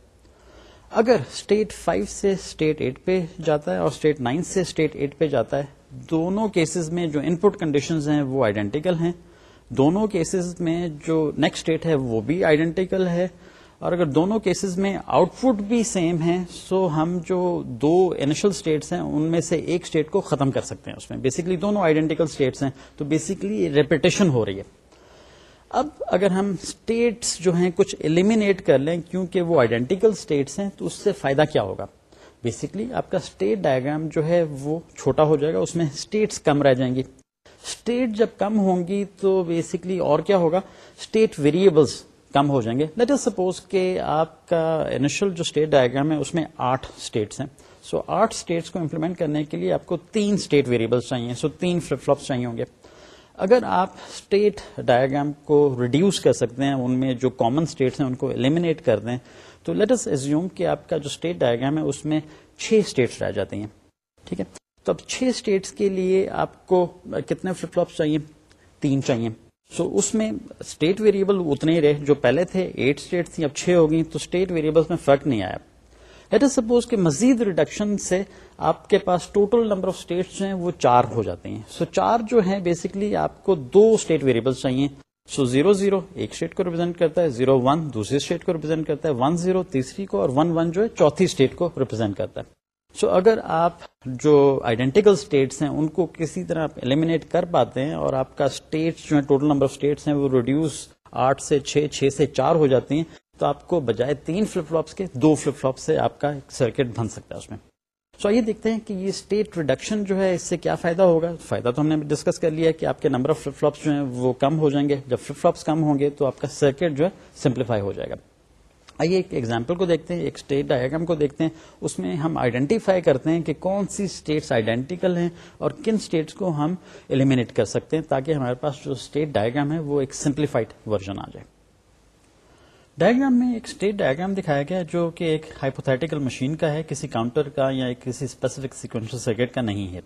Speaker 1: اگر اسٹیٹ فائیو سے اسٹیٹ ایٹ پہ جاتا ہے اور اسٹیٹ نائن سے اسٹیٹ ایٹ پہ جاتا ہے، دونوں کیسز میں جو ان پٹ کنڈیشنز ہیں وہ آئیڈینٹیکل ہیں۔ دونوں کیسز میں جو نیکسٹ اسٹیٹ ہے وہ بھی آئیڈینٹیکل ہے۔ اور اگر دونوں کیسز میں آؤٹ پٹ بھی سیم ہے سو ہم جو دو انیشل اسٹیٹس ہیں، ان میں سے ایک اسٹیٹ کو ختم کر سکتے ہیں۔ اس میں بیسکلی دونوں آئیڈینٹیکل اسٹیٹس ہیں۔ تو بیسکلی ریپیٹیشن ہو رہی ہے۔ اب اگر ہم اسٹیٹس جو ہیں کچھ ایلیمینیٹ کر لیں کیونکہ وہ آئیڈینٹیکل اسٹیٹس ہیں تو اس سے فائدہ کیا ہوگا؟ بیسکلی آپ کا اسٹیٹ ڈائگرام جو ہے وہ چھوٹا ہو جائے گا اس میں اسٹیٹس کم رہ جائیں گی۔ اسٹیٹ جب کم ہوں گی تو بیسکلی اور کیا ہوگا؟ اسٹیٹ ویریبلس کم ہو جائیں گے۔ لیٹ از سپوز کہ آپ کا انیشل جو اسٹیٹ ڈائگرام ہے اس میں آٹھ اسٹیٹس ہیں۔ سو so, آٹھ اسٹیٹس کو امپلیمنٹ کرنے کے لیے آپ کو تین اسٹیٹ ویریبلس چاہیے۔ سو so, تین فلپ فلپس چاہیے ہوں گے۔ اگر آپ اسٹیٹ ڈائگرام کو ریڈیوس کر سکتے ہیں ان میں جو کامن اسٹیٹس ہیں ان کو ایلیمینیٹ کر دیں تو لیٹ ایزیوم کہ آپ کا جو اسٹیٹ ڈائگرام ہے اس میں چھ اسٹیٹس رہ جاتی ہیں۔ ٹھیک ہے؟ تو اب چھ اسٹیٹس کے لیے آپ کو کتنے فلپ فلپس چاہیے؟ تین چاہیے۔ سو so, اس میں اسٹیٹ ویریبل اتنے ہی رہے جو پہلے تھے ایٹ اسٹیٹ تھیں اب چھ ہو گئی تو اسٹیٹ ویریبل میں فرق نہیں آیا۔ لیٹ از سپوز کہ مزید ریڈکشن سے آپ کے پاس ٹوٹل نمبر آف اسٹیٹس جو ہیں وہ چار ہو جاتے ہیں۔ سو so, چار جو ہیں بیسکلی آپ کو دو اسٹیٹ ویریبل چاہیے۔ سو زیرو زیرو ایک اسٹیٹ کو ریپرزینٹ کرتا ہے زیرو ون دوسری اسٹیٹ کو ریپرزینٹ کرتا ہے۔ ون زیرو تیسری کو اور ون ون جو ہے چوتھی اسٹیٹ کو ریپرزینٹ کرتا ہے۔ سو so, اگر آپ جو آئیڈینٹیکل اسٹیٹس ہیں ان کو کسی طرح آپ ایلیمینیٹ کر پاتے ہیں اور آپ کا اسٹیٹس جو ہے ٹوٹل نمبر آف اسٹیٹس ہیں وہ ریڈیوس آٹھ سے چھ چھ سے چار ہو جاتی ہیں۔ تو آپ کو بجائے تین فلپ فلوپس کے، دو فلپ فلوپ سے آپ کا سرکٹ بن سکتا ہے اس میں۔ سو آئیے دیکھتے ہیں کہ یہ اسٹیٹ ریڈکشن جو ہے، اس سے کیا فائدہ ہوگا؟ فائدہ تو ہم نے ڈسکس کر لیا کہ آپ کے نمبر آف فلپ فلوپس جو ہیں وہ کم ہو جائیں گے۔ جب فلپ فلوپس کم ہوں گے تو آپ کا سرکٹ جو ہے سمپلیفائی ہو جائے گا۔ آئیے ایک ایگزامپل کو دیکھتے ہیں، ایک اسٹیٹ ڈائگرام کو دیکھتے ہیں۔ اس میں ہم آئیڈینٹیفائی کرتے ہیں کہ کون سی اسٹیٹس آئیڈینٹیکل ہیں اور کن اسٹیٹس کو ہم ایلیمینیٹ کر سکتے ہیں تاکہ ہمارے پاس جو اسٹیٹ ڈائگرام ہے وہ ایک سمپلیفائڈ ورژن آ جائے۔ ڈائگرام میں ایک اسٹیٹ ڈائگرام دکھایا گیا جو کہ ایک ہائپوتھیٹیکل مشین کا ہے کسی کاؤنٹر کا یا کسی اسپیسیفک سیکوینشل سرکٹ کا نہیں ہے۔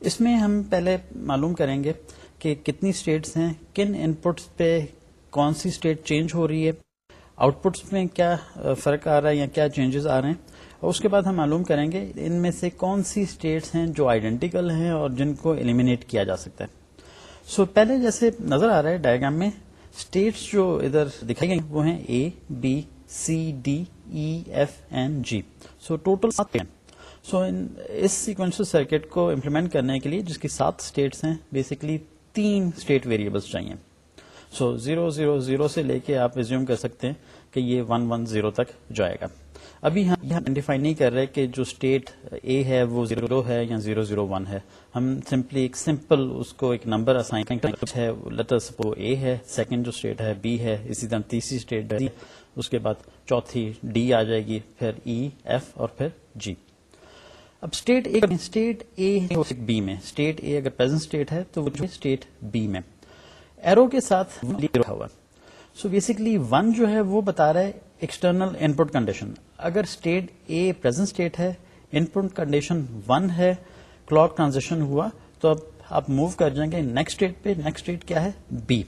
Speaker 1: اس میں ہم پہلے معلوم کریں گے کہ کتنی اسٹیٹس ہیں کن ان پٹس پہ کون سی اسٹیٹ چینج ہو رہی ہے آؤٹ پٹس میں کیا فرق آ رہا ہے یا کیا چینجز آ رہے ہیں۔ اور اس کے بعد ہم معلوم کریں گے ان میں سے کون سی اسٹیٹس ہیں جو آئیڈینٹیکل ہیں اور جن کو ایلیمینیٹ کیا جا سکتا ہے۔ سو so, پہلے جیسے نظر آ رہا ہے ڈائگرام میں اسٹیٹس جو ادھر دکھائی گئی وہ ہیں A B C D E F N G so total سات سو اس سیکوینشل سرکٹ کو امپلیمنٹ کرنے کے لیے جس کی سات اسٹیٹس ہیں بیسکلی تین اسٹیٹ ویریبلس چاہیے۔ سو زیرو زیرو زیرو سے لے کے آپ ریزیوم کر سکتے ہیں کہ یہ ون ون زیرو تک جائے گا۔ ابھی ہم یہ آئیڈینٹیفائی نہیں کر رہے کہ جو اسٹیٹ اے ہے وہ زیرو ہے یا زیرو زیرو ون ہے۔ ہم سمپلی ایک سمپل اس کو ایک نمبر اسائن ہے لیٹر سپو اے ہے سیکنڈ جو اسٹیٹ ہے بی ہے اسی طرح تیسری اسٹیٹ ہے۔ اس کے بعد چوتھی ڈی آ جائے گی پھر ای e, ایف اور پھر جی اب state A state A B میں۔ اسٹیٹ اے اگر پرزینٹ اسٹیٹ ہے تو وہ اسٹیٹ بی میں۔ ایرو کے ساتھ ہوا۔ سو بیسکلی ون جو ہے وہ بتا رہا ہے ایکسٹرنل ان پٹ کنڈیشن اگر اسٹیٹ اے پرزینٹ اسٹیٹ ہے ان پٹ کنڈیشن ون ہے کلاک ٹرانزیکشن ہوا، تو اب آپ موو کر جائیں گے نیکسٹ اسٹیٹ پہ. نیکسٹ اسٹیٹ کیا ہے? B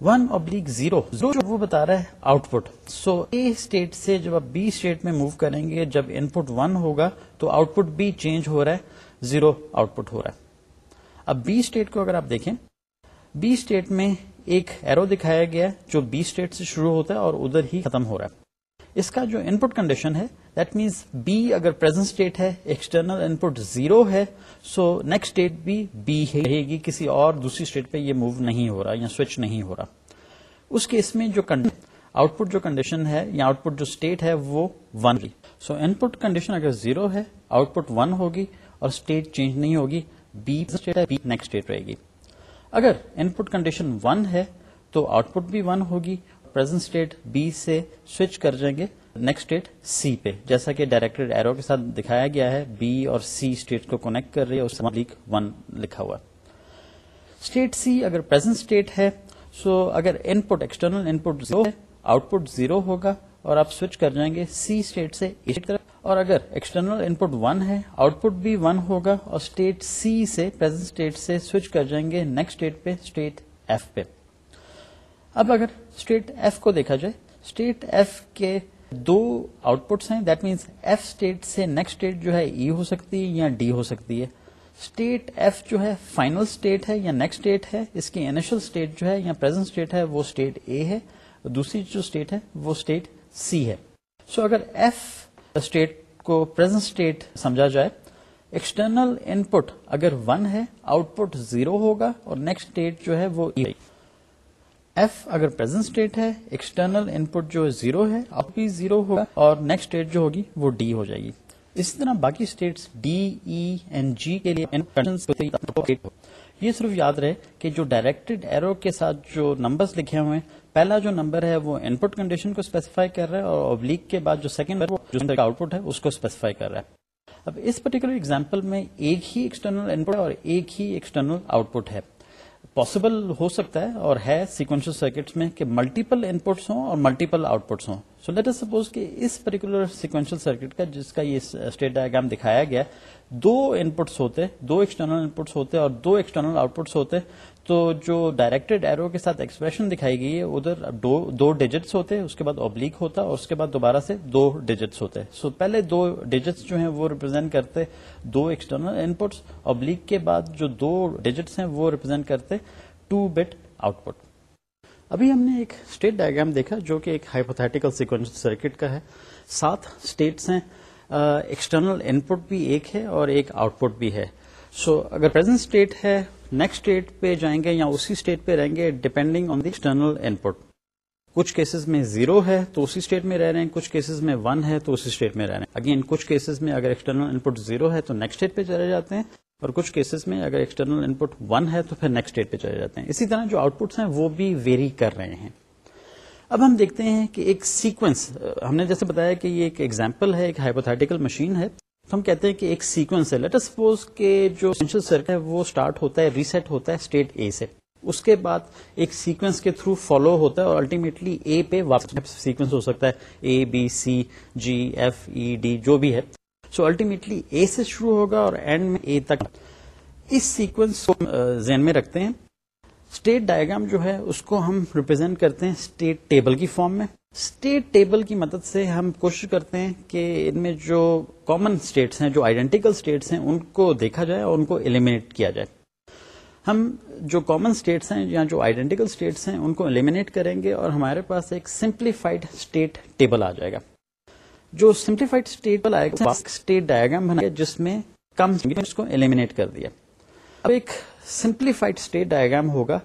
Speaker 1: one oblique zero zero وہ بتا رہا ہے out put so a state سے جب آپ بی اسٹیٹ میں موو کریں گے، جب ان پٹ ون ہوگا، تو آؤٹ پٹ بھی چینج ہو رہا ہے. زیرو آؤٹ پٹ ہو رہا ہے. اب بی اسٹیٹ کو اگر آپ دیکھیں بی اسٹیٹ میں ایک ایرو دکھایا گیا جو بی اسٹیٹ سے شروع ہوتا ہے اور ادھر ہی ختم ہو رہا ہے۔ اس کا جو ان پٹ کنڈیشن ہے دیٹ مینس بی اگر پرزینٹ اسٹیٹ ہے ایکسٹرنل ان پٹ زیرو ہے سو نیکسٹ اسٹیٹ بھی بی رہے گی، کسی اور دوسری اسٹیٹ پہ یہ موو نہیں ہو رہا یا سوئچ نہیں ہو رہا۔ اس کیس میں جو آؤٹ پٹ جو کنڈیشن ہے یا آؤٹ پٹ جو اسٹیٹ ہے وہ one so input condition اگر زیرو ہے آؤٹ پٹ ون ہوگی اور اسٹیٹ چینج نہیں ہوگی بی نیکسٹ اسٹیٹ رہے گی۔ اگر ان پٹ کنڈیشن ون ہے تو آؤٹ پٹ بھی ون ہوگی پرزینٹ اسٹیٹ بی سے سوئچ کر جائیں گے نیکسٹ اسٹیٹ سی پہ۔ جیسا کہ ڈائریکٹڈ ایرو کے ساتھ دکھایا گیا ہے بی اور سی اسٹیٹ کو کنیکٹ کر رہی ہے اس ون لکھا ہوا۔ اسٹیٹ سی اگر پرزینٹ اسٹیٹ ہے سو اگر ان پٹ ایکسٹرنل ان پٹ زیرو ہے آؤٹ پٹ زیرو ہوگا اور آپ سوئچ کر جائیں گے سی اسٹیٹ سے اور اگر ایکسٹرنل ان پٹ ون ہے آؤٹ پٹ بھی ون ہوگا اور اسٹیٹ سی سے پرزینٹ اسٹیٹ سے سوئچ کر جائیں گے نیکسٹ اسٹیٹ پہ اسٹیٹ ایف پہ۔ اب اگر اسٹیٹ ایف کو دیکھا جائے اسٹیٹ ایف کے دو آؤٹ پٹس ہیں دیٹ مینس ایف اسٹیٹ سے نیکسٹ اسٹیٹ جو ہے ای e ہو سکتی ہے یا ڈی ہو سکتی ہے۔ اسٹیٹ ایف جو ہے فائنل اسٹیٹ ہے یا نیکسٹ اسٹیٹ ہے، اس کی انیشل اسٹیٹ جو ہے یا پرزینٹ اسٹیٹ ہے وہ اسٹیٹ اے ہے دوسری جو اسٹیٹ ہے وہ اسٹیٹ سی ہے۔ سو so اگر ایف اسٹیٹ کو پرزینٹ اسٹیٹ سمجھا جائے ایکسٹرنل ان پٹ اگر ون ہے آؤٹ پٹ زیرو ہوگا اور نیکسٹ اسٹیٹ جو ہے وہ e ایف اگر پرزینٹ اسٹیٹ ہے ایکسٹرنل ان پٹ جو زیرو ہے آؤٹ بھی زیرو ہوگا اور نیکسٹ اسٹیٹ جو ہوگی، وہ ڈی ہو جائے گی. اسی طرح باقی states D E and G کے لیے یہ صرف یاد رہے کہ جو ڈائریکٹڈ ایرو کے ساتھ جو نمبرز لکھے ہوئے ہیں، پہلا جو نمبر ہے وہ ان پٹ کنڈیشن کو اسپیسیفائی کر رہا ہے اور ابلیک کے بعد جو سیکنڈ آؤٹ پٹ ہے، اس کو اسپیسیفائی کر رہا ہے۔ اب اس پرٹیکولر ایگزامپل میں ایک ہی ایکسٹرنل ان پٹ اور ایک ہی ایکسٹرنل آؤٹ پٹ ہے۔ پاسبل ہو سکتا ہے اور ہے سیکوینشل سرکٹس میں کہ ملٹیپل ان پٹس ہوں اور ملٹیپل آؤٹ پٹس ہوں۔ سو لیٹ از سپوز کہ اس پرٹیکولر سیکوینشل سرکٹ کا، جس کا یہ اسٹیٹ ڈائگرام دکھایا گیا دو ان پٹس ہوتے دو ایکسٹرنل ان پٹس ہوتے اور دو ایکسٹرنل آؤٹ پٹس ہوتے تو جو ڈائریکٹڈ ایرو کے ساتھ ایکسپریشن دکھائی گئی ہے، ادھر دو ڈیجٹس ہوتے اس کے بعد ابلیک ہوتا اور اس کے بعد دوبارہ سے دو ڈیجٹس ہوتے سو so پہلے دو ڈیجٹس جو ہیں وہ ریپرزینٹ کرتے دو ایکسٹرنل ان پٹس ابلیک کے بعد جو دو ڈیجٹس ہیں وہ ریپرزینٹ کرتے ٹو بٹ آؤٹ پٹ ابھی ہم نے ایک اسٹیٹ ڈائگرام دیکھا جو کہ ایک ہائپوتھیٹیکل سیکوینس سرکٹ کا ہے۔ سات اسٹیٹس ہیں۔ ایکسٹرنل ان پٹ بھی ایک ہے اور ایک آؤٹ پٹ بھی ہے۔ سو so, اگر پرزینٹ اسٹیٹ ہے نیکسٹ اسٹیٹ پہ جائیں گے یا اسی اسٹیٹ پہ رہیں گے ڈپینڈنگ آن دی ایکسٹرنل ان پٹ کچھ کیسز میں زیرو ہے تو اسی اسٹیٹ میں رہ رہے ہیں کچھ کیسز میں ون ہے تو اسی اسٹیٹ میں رہ رہے ہیں۔ اگین کچھ کیسز میں اگر ایکسٹرنل ان پٹ زیرو ہے تو نیکسٹ اسٹیٹ پہ چلے جاتے ہیں اور کچھ کیسز میں اگر ایکسٹرنل ان پٹ ون ہے تو پھر نیکسٹ اسٹیٹ پہ چلے جاتے ہیں۔ اسی طرح جو آؤٹ پٹس ہیں وہ بھی ویری کر رہے ہیں۔ اب ہم دیکھتے ہیں کہ ایک سیکوینس ہم نے جیسے بتایا کہ یہ ایک ایگزامپل ہے، ایک ہائپوتھیٹیکل مشین ہے۔ ہم کہتے ہیں کہ ایک سیکوینس ہے۔ لیٹر سپوز کے جو سرکٹ ہے، وہ اسٹارٹ ہوتا ہے ریسیٹ ہوتا ہے اسٹیٹ اے سے۔ اس کے بعد ایک سیکوینس کے تھرو فالو ہوتا ہے اور الٹیمیٹلی اے پہ واپس سیکوینس ہو سکتا ہے۔ A B C G F E D جو بھی ہے۔ سو الٹیمیٹلی اے سے شروع ہوگا اور اینڈ میں اے تک۔ اس سیکوینس کو ذہن میں رکھتے ہیں۔ اسٹیٹ ڈائگرام جو ہے اس کو ہم ریپرزینٹ کرتے ہیں اسٹیٹ ٹیبل کی فارم میں۔ اسٹیٹ ٹیبل کی مدد سے ہم کوشش کرتے ہیں کہ ان میں جو کامن اسٹیٹس ہیں، جو آئیڈینٹیکل اسٹیٹس ہیں، ان کو دیکھا جائے اور ان کو ایلیمنیٹ کیا جائے۔ ہم جو کامن اسٹیٹس ہیں یا جو آئیڈینٹیکل اسٹیٹس ہیں، ان کو ایلیمنیٹ کریں گے اور ہمارے پاس ایک سمپلیفائڈ اسٹیٹ ٹیبل آ جائے گا۔ جو سمپلیفائڈ اسٹیٹ آئے گا، اسٹیٹ ڈائگرام بنا جس میں کم اس کو ایلیمنیٹ کر دیا۔ اب ایک سمپلیفائڈ اسٹیٹ ڈائگرام ہوگا،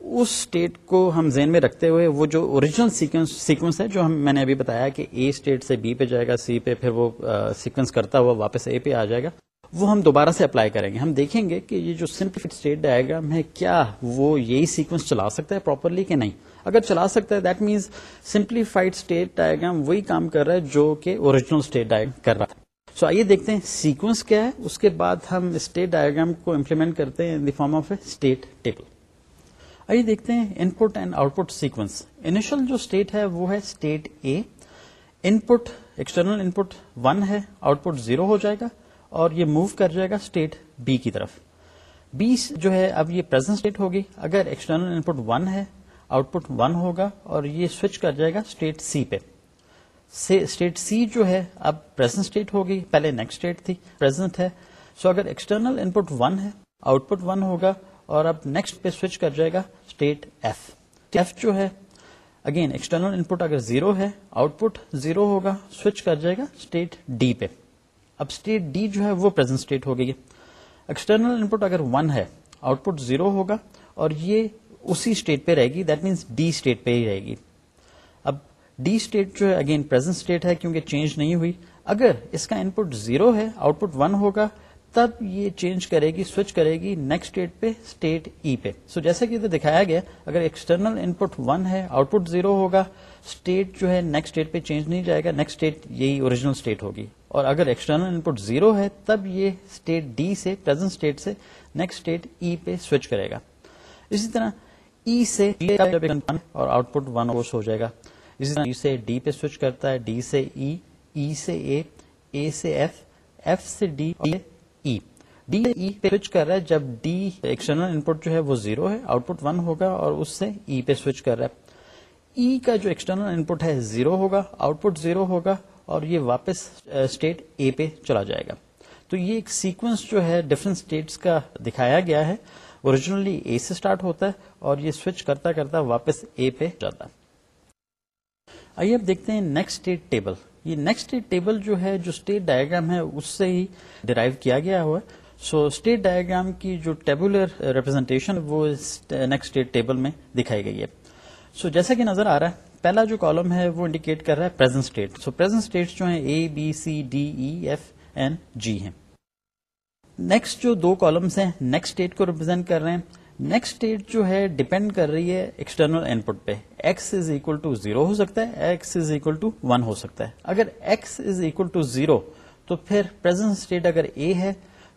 Speaker 1: اس اسٹیٹ کو ہم ذہن میں رکھتے ہوئے وہ جو اوریجنل سیکوینس ہے جو ہم میں نے ابھی بتایا کہ اے اسٹیٹ سے بی پہ جائے گا سی پہ پھر وہ سیکوینس کرتا ہوا واپس اے پہ آ جائے گا، وہ ہم دوبارہ سے اپلائی کریں گے۔ ہم دیکھیں گے کہ یہ جو سمپلیفائڈ اسٹیٹ ڈائگرام ہے، کیا وہ یہی سیکوینس چلا سکتا ہے پراپرلی کہ نہیں؟ اگر چلا سکتا ہے that means simplified state diagram وہی کام کر رہا ہے جو کہ اوریجنل اسٹیٹ ڈائگرام کر رہا ہے۔ سو آئیے دیکھتے ہیں سیکوینس کیا ہے، اس کے بعد ہم اسٹیٹ ڈائگرام کو امپلیمنٹ کرتے ہیں in the form of a state table آئیے دیکھتے ہیں input and output sequence initial جو اسٹیٹ ہے وہ ہے state A input external input one ہے آؤٹ پٹ زیرو ہو جائے گا اور یہ موو کر جائے گا اسٹیٹ بی کی طرف. بی جو ہے، اب یہ پرزینٹ اسٹیٹ ہوگی۔ اگر ایکسٹرنل ان پٹ ون ہے آؤٹ پٹ ون ہوگا اور یہ سوئچ کر جائے گا اسٹیٹ سی پہ. اسٹیٹ سی جو ہے، اب پرزینٹ اسٹیٹ ہوگی، پہلے نیکسٹ اسٹیٹ تھی پرزینٹ ہے. سو اگر ایکسٹرنل ان پٹ ون ہے آؤٹ پٹ ون ہوگا اور اب نیکسٹ پہ سوئچ کر جائے گا اسٹیٹ ایف ایف جو ہے اگین ایکسٹرنل ان پٹ اگر زیرو ہے آؤٹ پٹ زیرو ہوگا سوئچ کر جائے گا اسٹیٹ ڈی پہ. اب اسٹیٹ ڈی جو ہے، وہ پرزینٹ اسٹیٹ ہو گئی ایکسٹرنل ان پٹ اگر ون ہے آؤٹ پٹ زیرو ہوگا اور یہ اسی اسٹیٹ پہ رہے گی دیٹ مینس ڈی اسٹیٹ پہ ہی رہے گی. ڈی اسٹیٹ جو ہے اگین پرزینٹ اسٹیٹ ہے کیونکہ چینج نہیں ہوئی اگر اس کا ان پٹ زیرو ہے آؤٹ پٹ ون ہوگا تب یہ چینج کرے گی سوئچ کرے گی نیکسٹ اسٹیٹ پہ اسٹیٹ ای پہ سو جیسا کہ دکھایا گیا اگر ایکسٹرنل ان پٹ ون ہے آؤٹ پٹ زیرو ہوگا اسٹیٹ جو ہے نیکسٹ اسٹیٹ پہ چینج نہیں جائے گا نیکسٹ اسٹیٹ یہی اوریجنل اسٹیٹ ہوگی اور اگر ایکسٹرنل ان پٹ زیرو ہے تب یہ اسٹیٹ ڈی سے پرزینٹ اسٹیٹ سے نیکسٹ اسٹیٹ ای پہ سوئچ کرے گا اسی طرح ای e سے اور آؤٹ پٹ ون ہو جائے گا اسی طرح سے ڈی پہ سوئچ کرتا ہے، ڈی سے ای ای سے اے اے سے ایف ایف سے ڈی، ای ڈی ای پہ سوئچ کر رہا ہے، جب ڈی ایکسٹرنل ان پٹ جو ہے وہ زیرو ہے، آؤٹ پٹ ون ہوگا اور اس سے ای پہ سوئچ کر رہا ہے۔ ای کا جو ایکسٹرنل ان پٹ ہے زیرو ہوگا، آؤٹ پٹ زیرو ہوگا اور یہ واپس اسٹیٹ اے پہ چلا جائے گا۔ تو یہ ایک سیکوینس جو ہے ڈفرنٹ اسٹیٹس کا دکھایا گیا ہے۔ اوریجنلی اے سے اسٹارٹ ہوتا ہے اور یہ سوئچ کرتا کرتا واپس اے پہ جاتا ہے۔ آئیے اب دیکھتے ہیں نیکسٹ اسٹیٹ ٹیبل یہ نیکسٹ اسٹیٹ ٹیبل جو ہے، جو اسٹیٹ ڈائگرام ہے، اس سے ہی ڈرائیو کیا گیا ہوا۔ ہے سو اسٹیٹ ڈائگرام کی جو ٹیبولر ریپرزینٹیشن وہ نیکسٹ اسٹیٹ ٹیبل میں دکھائی گئی ہے۔ سو جیسا کہ نظر آ رہا ہے، پہلا جو کالم ہے، وہ انڈیکیٹ کر رہا ہے present state so present state جو ہیں A B C D E F and G ہیں۔ نیکسٹ جو دو کالمس ہیں نیکسٹ اسٹیٹ کو ریپرزینٹ کر رہے ہیں۔ نیکسٹ اسٹیٹ جو ہے ڈپینڈ کر رہی ہے ایکسٹرنل ان پٹ پہ. X is equal to zero ہو سکتا ہے X is equal to one ہو سکتا ہے. اگر X is equal to zero تو پھر پرزینٹ اسٹیٹ اگر اے ہے،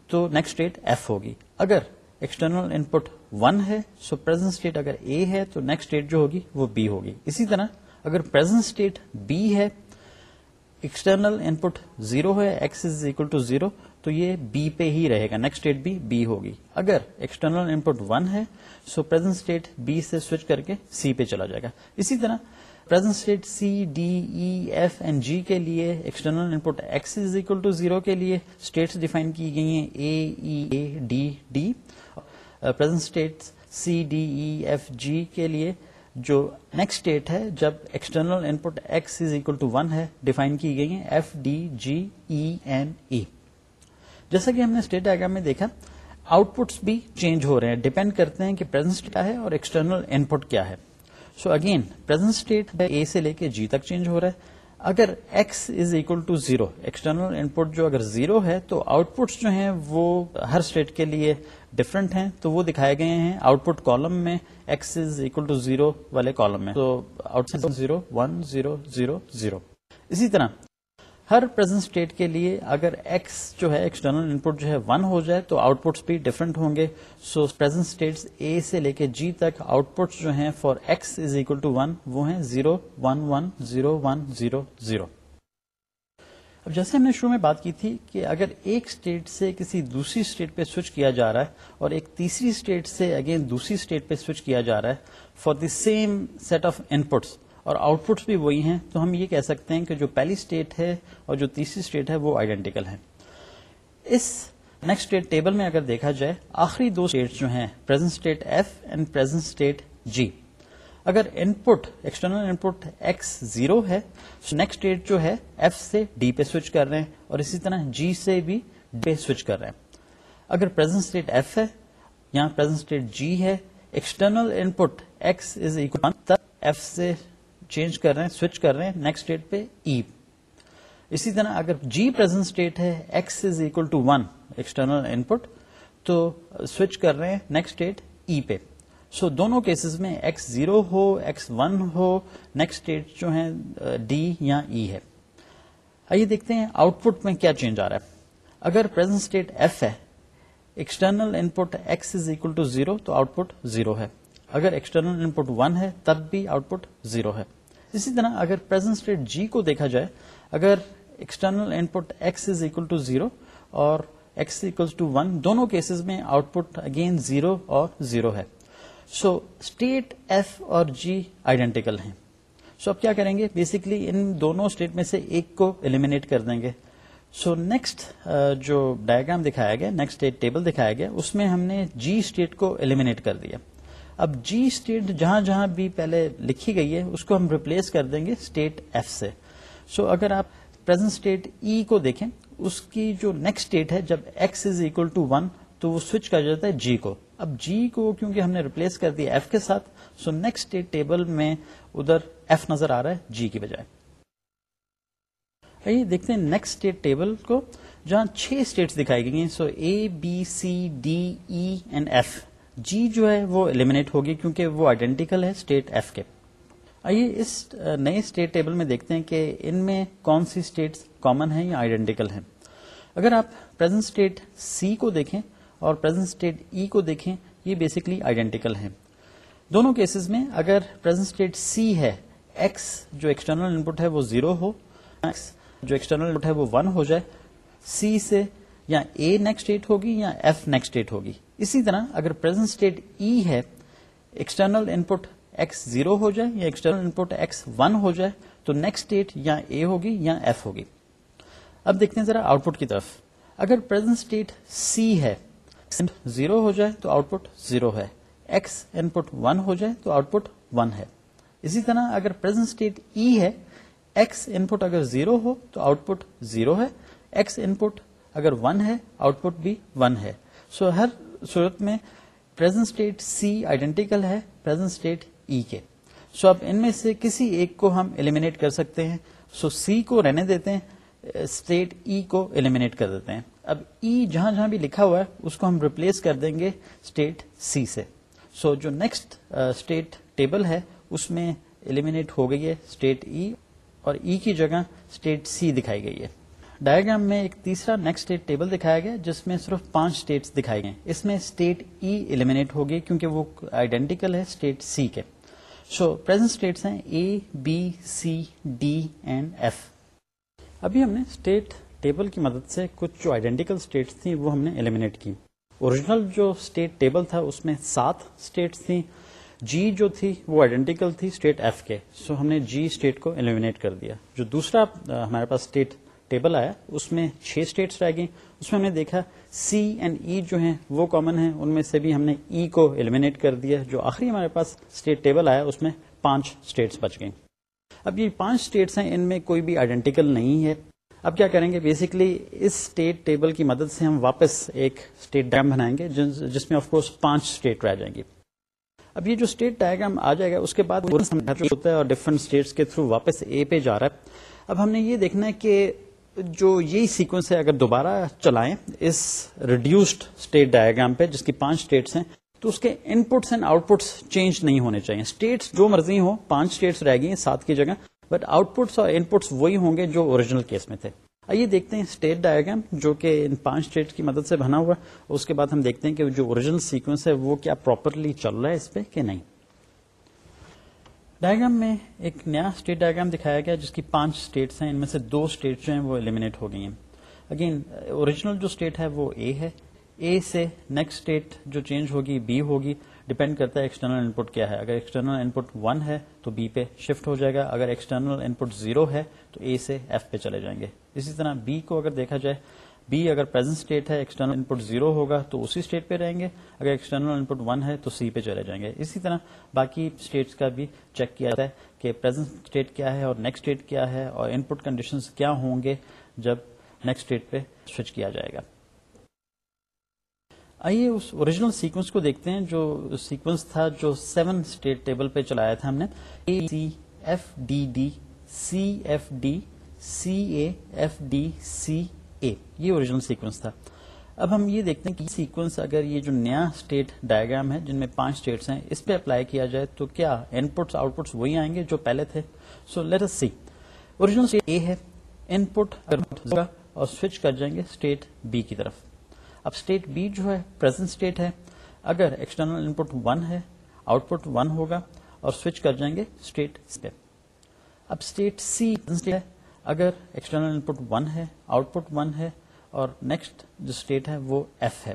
Speaker 1: تو نیکسٹ اسٹیٹ ایف ہوگی. اگر ایکسٹرنل ان پٹ ون ہے سو پرزینٹ اسٹیٹ اگر اے ہے، تو نیکسٹ اسٹیٹ جو ہوگی، وہ بی ہوگی. اسی طرح، اگر پرزینٹ اسٹیٹ بی ہے ایکسٹرنل ان پٹ زیرو ہے X is equal to zero تو یہ بی پہ ہی رہے گا. نیکسٹ اسٹیٹ بھی بی ہوگی. اگر ایکسٹرنل ان پٹ ون ہے سو پرزینٹ اسٹیٹ بی سے سوئچ کر کے سی پہ چلا جائے گا. اسی طرح present state C D E F and G کے لیے external input X is equal to zero کے لیے اسٹیٹس ڈیفائن کی گئی ہیں. A E A D D present state C D E F G کے لیے جو نیکسٹ اسٹیٹ ہے، جب external input X is equal to one ہے ڈیفائن کی گئی ہیں. F D G E and E جیسا کہ ہم نے اسٹیٹ ڈائگرام میں دیکھا آؤٹ پٹس بھی چینج ہو رہے ہیں، ڈیپینڈ کرتے ہیں کہ پرزینٹ کیا ہے اور ایکسٹرنل ان پٹ کیا ہے۔ So again present state A سے لے کے جی تک چینج ہو رہا ہے۔ اگر X is equal to zero external input جو اگر زیرو ہے تو آؤٹ پٹس جو ہیں وہ ہر اسٹیٹ کے لیے ڈفرنٹ ہیں۔ تو وہ دکھائے گئے ہیں آؤٹ پٹ کالم میں X is equal to zero والے کالم میں۔ تو out zero one zero zero zero اسی طرح ہر پرزینٹ اسٹیٹ کے لیے اگر ایکس جو ہے ایکسٹرنل ان پٹ جو ہے ون ہو جائے تو آؤٹ پٹس بھی ڈفرنٹ ہوں گے. سو پرزینٹ اسٹیٹ اے سے لے کے جی تک آؤٹ پٹس جو ہیں for X is equal to one وہ ہیں zero one one zero one zero zero اب جیسے ہم نے شروع میں بات کی تھی کہ اگر ایک اسٹیٹ سے کسی دوسری اسٹیٹ پہ سوئچ کیا جا رہا ہے اور ایک تیسری اسٹیٹ سے اگین دوسری اسٹیٹ پہ سوئچ کیا جا رہا ہے for the same set of inputs اور آؤٹ پٹس بھی وہی ہیں تو ہم یہ کہہ سکتے ہیں کہ جو پہلی اسٹیٹ ہے اور جو تیسری اسٹیٹ ہے وہ آئیڈینٹیکل ہے اس نیکسٹ اسٹیٹ ٹیبل میں اگر دیکھا جائے، آخری دو اسٹیٹ جو ہیں present state F and present state G اگر input external input X zero ہے نیکسٹ اسٹیٹ جو ہے ایف سے ڈی پہ سوئچ کر رہے ہیں اور اسی طرح جی سے بھی ڈی سوئچ کر رہے ہیں۔ اگر پرزینٹ اسٹیٹ ایف ہے یا پرزینٹ اسٹیٹ جی ہے external input X is equal F سے چینج کر رہے ہیں، سوئچ کر رہے ہیں نیکسٹ اسٹیٹ پہ ای اسی طرح اگر جی پرزینٹ اسٹیٹ ہے X is equal to one external input تو سوئچ کر رہے ہیں نیکسٹ اسٹیٹ ای پہ. سو دونوں کیسز میں ایکس زیرو ہو ایکس ون ہو نیکسٹ اسٹیٹ جو ہے ڈی یا ای ہے. آئیے دیکھتے ہیں آؤٹ پٹ میں کیا چینج آ رہا ہے. اگر پرزینٹ اسٹیٹ ایف ہے external input X is equal to zero تو آؤٹ پٹ زیرو ہے. اگر ایکسٹرنل ان پٹ ون ہے، تب بھی آؤٹ پٹ زیرو ہے. اسی طرح اگر پرزینٹ اسٹیٹ جی کو دیکھا جائے، اگر external input X is equal to zero اور ایکس اکول ٹو ون دونوں کیسز میں آؤٹ پٹ اگین زیرو اور زیرو ہے۔ سو اسٹیٹ ایف اور جی آئیڈینٹیکل ہیں۔ سو اب کیا کریں گے؟ بیسکلی ان دونوں اسٹیٹ میں سے ایک کو ایلیمینیٹ کر دیں گے۔ سو نیکسٹ uh, جو ڈائگرام دکھایا گیا نیکسٹ اسٹیٹ ٹیبل دکھایا گیا، اس میں ہم نے جی اسٹیٹ کو ایلیمینیٹ کر دیا۔ اب جی اسٹیٹ جہاں جہاں بھی پہلے لکھی گئی ہے اس کو ہم ریپلیس کر دیں گے اسٹیٹ ایف سے۔ سو so, اگر آپ پرزینٹ اسٹیٹ ای کو دیکھیں اس کی جو نیکسٹ اسٹیٹ ہے جب X is equal to one تو وہ سوئچ کر جاتا ہے جی کو۔ اب جی کو کیونکہ ہم نے ریپلیس کر دیا ایف کے ساتھ سو نیکسٹ اسٹیٹ ٹیبل میں ادھر ایف نظر آ رہا ہے جی کی بجائے۔ آئیے دیکھتے ہیں نیکسٹ اسٹیٹ ٹیبل کو جہاں چھ اسٹیٹس دکھائی گئی ہیں so A B C D E and F G جو ہے وہ ایلیمنیٹ ہوگی کیونکہ وہ آئیڈینٹیکل ہے اسٹیٹ ایف کے۔ آئیے اس نئے اسٹیٹ ٹیبل میں دیکھتے ہیں کہ ان میں کون سی اسٹیٹس کامن ہیں یا آئیڈینٹیکل ہیں۔ اگر آپ پرزینٹ اسٹیٹ سی کو دیکھیں اور پرزینٹ اسٹیٹ ای کو دیکھیں، یہ بیسکلی آئیڈینٹیکل ہیں۔ دونوں کیسز میں اگر پرزینٹ اسٹیٹ سی ہے ایکس جو ایکسٹرنل انپٹ ہے وہ زیرو ہو ایکس جو ایکسٹرنل انپٹ ہے وہ ون ہو جائے سی سے یا اے نیکسٹ اسٹیٹ ہوگی یا ایف نیکسٹ اسٹیٹ ہوگی۔ اسی طرح اگر پرزینٹ اسٹیٹ ای ہے ایکسٹرنل ان پٹ ایکس زیرو ہو جائے یا ایکسٹرنل ان پٹ ایکس ون ہو جائے تو نیکسٹ اسٹیٹ یا اے ہوگی یا ایف ہوگی۔ اب دیکھتے ہیں ذرا آؤٹ پٹ کی طرف۔ اگر پرزینٹ اسٹیٹ سی ہے زیرو ہو جائے تو آؤٹ پٹ زیرو ہے۔ ایکس ان پٹ ون ہو جائے تو آؤٹ پٹ ون ہے۔ اسی طرح اگر پرزینٹ اسٹیٹ ای ہے ایکس ان پٹ اگر زیرو ہو تو آؤٹ پٹ زیرو ہے۔ ایکس ان پٹ اگر ون ہے آؤٹ پٹ بھی ون ہے۔ سو so, ہر صورت میں پرزینٹ اسٹیٹ سی آئیڈینٹیکل ہے پرزینٹ اسٹیٹ ای کے۔ سو اب ان میں سے کسی ایک کو ہم ایلیمینیٹ کر سکتے ہیں۔ سو سی کو رہنے دیتے ہیں اسٹیٹ ای e کو ایلیمینیٹ کر دیتے ہیں۔ اب ای جہاں جہاں بھی لکھا ہوا ہے، اس کو ہم ریپلیس کر دیں گے اسٹیٹ سی سے۔ سو جو نیکسٹ اسٹیٹ ٹیبل ہے، اس میں ایلیمینیٹ ہو گئی ہے اسٹیٹ ای e اور ای کی جگہ اسٹیٹ سی دکھائی گئی ہے۔ ڈائگرام میں ایک تیسرا نیکسٹ اسٹیٹ ٹیبل دکھایا گیا جس میں صرف پانچ اسٹیٹس دکھائی گئے۔ اس میں اسٹیٹ ای ایلیمنیٹ ہوگی کیونکہ وہ آئیڈینٹیکل ہے اسٹیٹ سی کے۔ سو پرزینٹ اسٹیٹس ہیں A B C D and F ابھی ہم نے اسٹیٹ ٹیبل کی مدد سے کچھ جو آئیڈینٹیکل اسٹیٹس تھیں وہ ہم نے ایلیمنیٹ کی۔ اوریجنل جو اسٹیٹ ٹیبل تھا اس میں سات اسٹیٹس تھیں۔ جی جو تھی وہ آئیڈینٹیکل تھی اسٹیٹ ایف کے۔ سو ہم نے جی اسٹیٹ کو ایلیمنیٹ کر دیا۔ جو دوسرا ہمارے پاس اسٹیٹ ٹیبل آیا اس میں چھ اسٹیٹس رہ گئی اس میں ہم نے دیکھا سی اینڈ ای جو ہیں وہ کامن ہیں ان میں سے بھی ہم نے ای e کو ایلیمنیٹ کر دیا جو آخری ہمارے پاس اسٹیٹ ٹیبل آیا اس میں پانچ اسٹیٹس بچ گئی اب یہ پانچ اسٹیٹس ہیں ان میں کوئی بھی آئیڈینٹیکل نہیں ہے اب کیا کریں گے بیسکلی اس اسٹیٹ ٹیبل کی مدد سے ہم واپس ایک اسٹیٹ ڈائم بنائیں گے جس میں آف کورس پانچ اسٹیٹ رہ جائیں گی اب یہ جو اسٹیٹ ڈائگرام آ جائے گا اس کے بعد ہوتا ہے اور ڈفرنٹ اسٹیٹس کے تھرو واپس اے پہ جا رہا ہے اب ہم نے یہ دیکھنا ہے کہ جو یہی سیکوینس ہے، اگر دوبارہ چلائیں اس ریڈیوسڈ اسٹیٹ ڈایاگرام پہ، جس کی پانچ اسٹیٹس ہیں، تو اس کے inputs and outputs change نہیں ہونے چاہیے اسٹیٹس جو مرضی ہو پانچ اسٹیٹس رہ گئی ہیں سات کی جگہ بٹ آؤٹ پٹس اور ان پٹس وہی ہوں گے جو اوریجنل کیس میں تھے۔ آئیے دیکھتے ہیں اسٹیٹ ڈائگرام جو کہ ان پانچ اسٹیٹ کی مدد سے بنا ہوا۔ اس کے بعد ہم دیکھتے ہیں کہ جو اوریجنل سیکوینس ہے، وہ کیا پراپرلی چل رہا ہے اس پہ کہ نہیں۔ ڈائگرام میں ایک نیا اسٹیٹ ڈائگرام دکھایا گیا جس کی پانچ اسٹیٹس ہیں۔ ان میں سے دو اسٹیٹ جو ہیں وہ ایلیمنیٹ ہو گئی ہیں۔ اگین اوریجنل جو اسٹیٹ ہے وہ اے ہے۔ اے سے نیکسٹ اسٹیٹ جو چینج ہوگی بی ہوگی ڈپینڈ کرتا ہے ایکسٹرنل ان پٹ کیا ہے۔ اگر ایکسٹرنل ان پٹ ون ہے تو بی پہ شفٹ ہو جائے گا۔ اگر ایکسٹرنل ان پٹ زیرو ہے تو اے سے ایف پہ چلے جائیں گے۔ اسی طرح بی کو اگر دیکھا جائے بی اگر پرزینٹ اسٹیٹ ہے ایکسٹرنل ان پٹ زیرو ہوگا تو اسی اسٹیٹ پہ رہیں گے. اگر ایکسٹرنل ان پٹ ون ہے تو سی پہ چلے جائیں گے. اسی طرح باقی اسٹیٹس کا بھی چیک کیا جاتا ہے کہ پرزینٹ اسٹیٹ کیا ہے اور نیکسٹ اسٹیٹ کیا ہے اور ان پٹ کنڈیشن کیا ہوں گے جب نیکسٹ اسٹیٹ پہ سوئچ کیا جائے گا. آئیے اس اوریجنل سیکوینس کو دیکھتے ہیں جو سیکوینس تھا جو سیون اسٹیٹ ٹیبل پہ چلایا تھا ہم نے. A C F D D C F D C A F D C A یہ اوریجنل سیکوینس تھا۔ اب ہم یہ دیکھتے ہیں کہ سیکوینس اگر یہ جو نیا اسٹیٹ ڈائگرام ہے، جن میں پانچ اسٹیٹس ہیں، اس پہ اپلائی کیا جائے تو کیا ان پٹس آؤٹ پٹس وہی آئیں گے جو پہلے تھے؟ So let us see original state A ہے۔ ان پٹ اور سوئچ کر جائیں گے اسٹیٹ بی کی طرف۔ اب اسٹیٹ بی جو ہے پرزینٹ اسٹیٹ ہے۔ اگر ایکسٹرنل ان پٹ ون ہے آؤٹ پٹ ون ہوگا اور سوئچ کر جائیں گے اسٹیٹ اب اسٹیٹ سی ہے۔ اگر ایکسٹرنل ان پٹ ون ہے آؤٹ پٹ ون ہے، اور نیکسٹ جو اسٹیٹ ہے وہ ایف ہے۔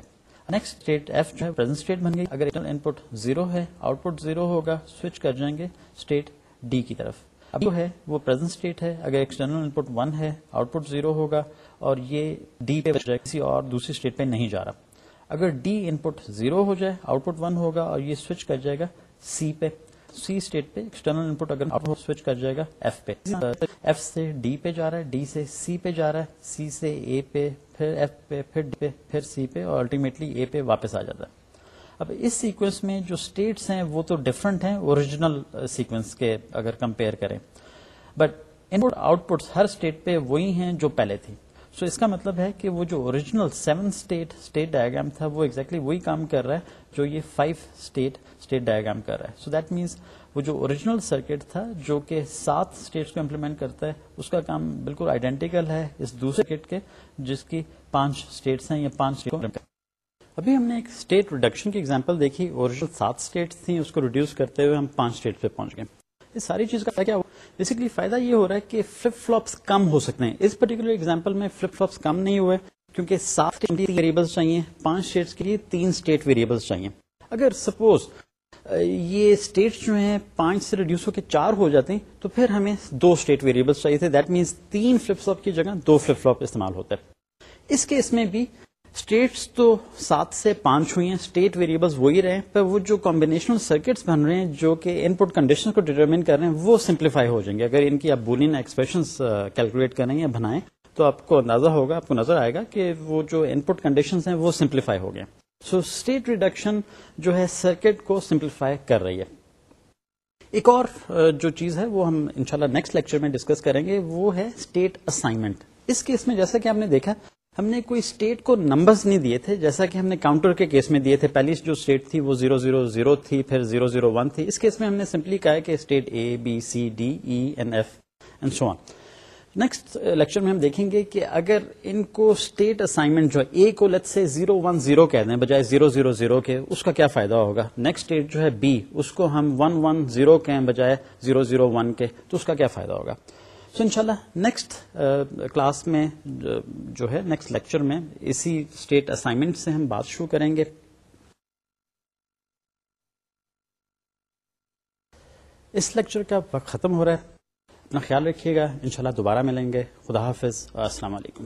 Speaker 1: نیکسٹ اسٹیٹ ایف جو ہے اسٹیٹ بن گئی۔ اگر ان پٹ زیرو ہے آؤٹ پٹ زیرو ہوگا سوئچ کر جائیں گے اسٹیٹ ڈی کی طرف۔ اب جو ہے، وہ پرزینٹ اسٹیٹ ہے۔ اگر ایکسٹرنل ان پٹ ون ہے آؤٹ پٹ زیرو ہوگا، اور یہ ڈی پہ کسی اور دوسری اسٹیٹ پہ نہیں جا رہا۔ اگر ڈی ان پٹ زیرو ہو جائے آؤٹ پٹ ون ہوگا، اور یہ سوئچ کر جائے گا سی پہ۔ سی اسٹیٹ پہ ایکسٹرنل ان پٹ اگر سوئچ کر جائے گا ایف پہ۔ ایف سے ڈی پہ جا رہا ہے ڈی سے سی پہ جا رہا ہے سی سے اے پہ، پھر ایف پہ، پھر ڈی پہ، پھر سی پہ اور الٹیمیٹلی اے پہ واپس آ جاتا ہے۔ اب اس سیکوینس میں جو اسٹیٹس ہیں وہ تو ڈفرنٹ ہیں اوریجنل سیکوینس uh, کے اگر کمپیئر کریں۔ But input output ہر اسٹیٹ پہ وہی ہیں جو پہلے تھی۔ سو so اس کا مطلب ہے کہ وہ جو original seven state state diagram تھا، وہ ایگزیکٹلی exactly وہی کام کر رہا ہے جو یہ فائیو اسٹیٹ اسٹیٹ ڈائگرام کر رہا ہے. سو دیٹ مینس وہ جو اوریجنل سرکٹ تھا، جو کہ سات اسٹیٹس کو امپلیمنٹ کرتا ہے، اس کا کام بالکل آئیڈینٹیکل ہے اس دوسرے سرکٹ کے، جس کی پانچ اسٹیٹس ہیں یا پانچ ابھی ہم نے ایک اسٹیٹ ریڈکشن کی ایگزامپل دیکھی. اوریجنل سات اسٹیٹس تھیں، اس کو ریڈیوس کرتے ہوئے ہم پانچ اسٹیٹ پہ پہنچ گئے. اس ساری چیز کا کیا بیسکلی فائدہ یہ ہو رہا ہے کہ فلپ فلوپس کم ہو سکتے ہیں۔ اس پرٹیکولر ایگزامپل میں فلپ فلوپس کم نہیں ہوئے کیونکہ سات ویریبلس چاہیے، پانچ اسٹیٹس کے لیے تین اسٹیٹ ویریبلس چاہیے۔ اگر سپوز یہ اسٹیٹس جو ہیں پانچ سے ریڈیوس ہو کے چار ہو جاتے ہیں، تو پھر ہمیں دو اسٹیٹ ویریبلس چاہیے تھے۔ دیٹ مینس تین فلپ فلوپ کی جگہ دو فلپ فلوپ استعمال ہوتا ہے۔ اس کیس میں بھی اسٹیٹس تو سات سے پانچ ہوئی ہیں اسٹیٹ ویریبلس وہی رہے پر وہ جو کمبینیشنل سرکٹس بن رہے ہیں، جو کہ ان پٹ کنڈیشن کو ڈیٹرمن کر رہے ہیں، وہ سمپلیفائی ہو جائیں گے۔ اگر ان کی آپ بولین ایکسپریشن کیلکولیٹ کریں یا بنائیں، تو آپ کو اندازہ ہوگا، آپ کو نظر آئے گا کہ وہ جو ان پٹ کنڈیشن ہیں، وہ سمپلیفائی ہو گئے۔ سو اسٹیٹ ریڈکشن جو ہے سرکٹ کو سمپلیفائی کر رہی ہے۔ ایک اور جو چیز ہے، وہ ہم انشاءاللہ نیکسٹ لیکچر میں ڈسکس کریں گے، وہ ہے اسٹیٹ اسائنمنٹ اس کیس میں جیسا کہ ہم نے دیکھا ہم نے کوئی اسٹیٹ کو نمبرز نہیں دیے تھے، جیسا کہ ہم نے کاؤنٹر کے کیس میں دیے تھے۔ پہلی جو اسٹیٹ تھی وہ زیرو زیرو زیرو تھی، پھر زیرو زیرو ون تھی۔ اس کیس میں ہم نے سمپلی کہا کہ state A B C D E and F and so next lecture میں ہم دیکھیں گے کہ اگر ان کو اسٹیٹ اسائنمنٹ جو ہے اے کو لت سے زیرو ون زیرو کہہ دیں، بجائے زیرو زیرو زیرو کے، اس کا کیا فائدہ ہوگا؟ نیکسٹ اسٹیٹ جو ہے بی اس کو ہم ون ون زیرو کہیں، بجائے زیرو زیرو ون کے، تو اس کا کیا فائدہ ہوگا؟ سو انشاءاللہ نیکسٹ کلاس uh, میں uh, جو ہے نیکسٹ لیکچر میں اسی اسٹیٹ اسائنمنٹ سے ہم بات شروع کریں گے۔ اس لیکچر کا وقت ختم ہو رہا ہے۔ اپنا خیال رکھیے گا۔ انشاءاللہ دوبارہ ملیں گے۔ خدا حافظ۔ السلام علیکم۔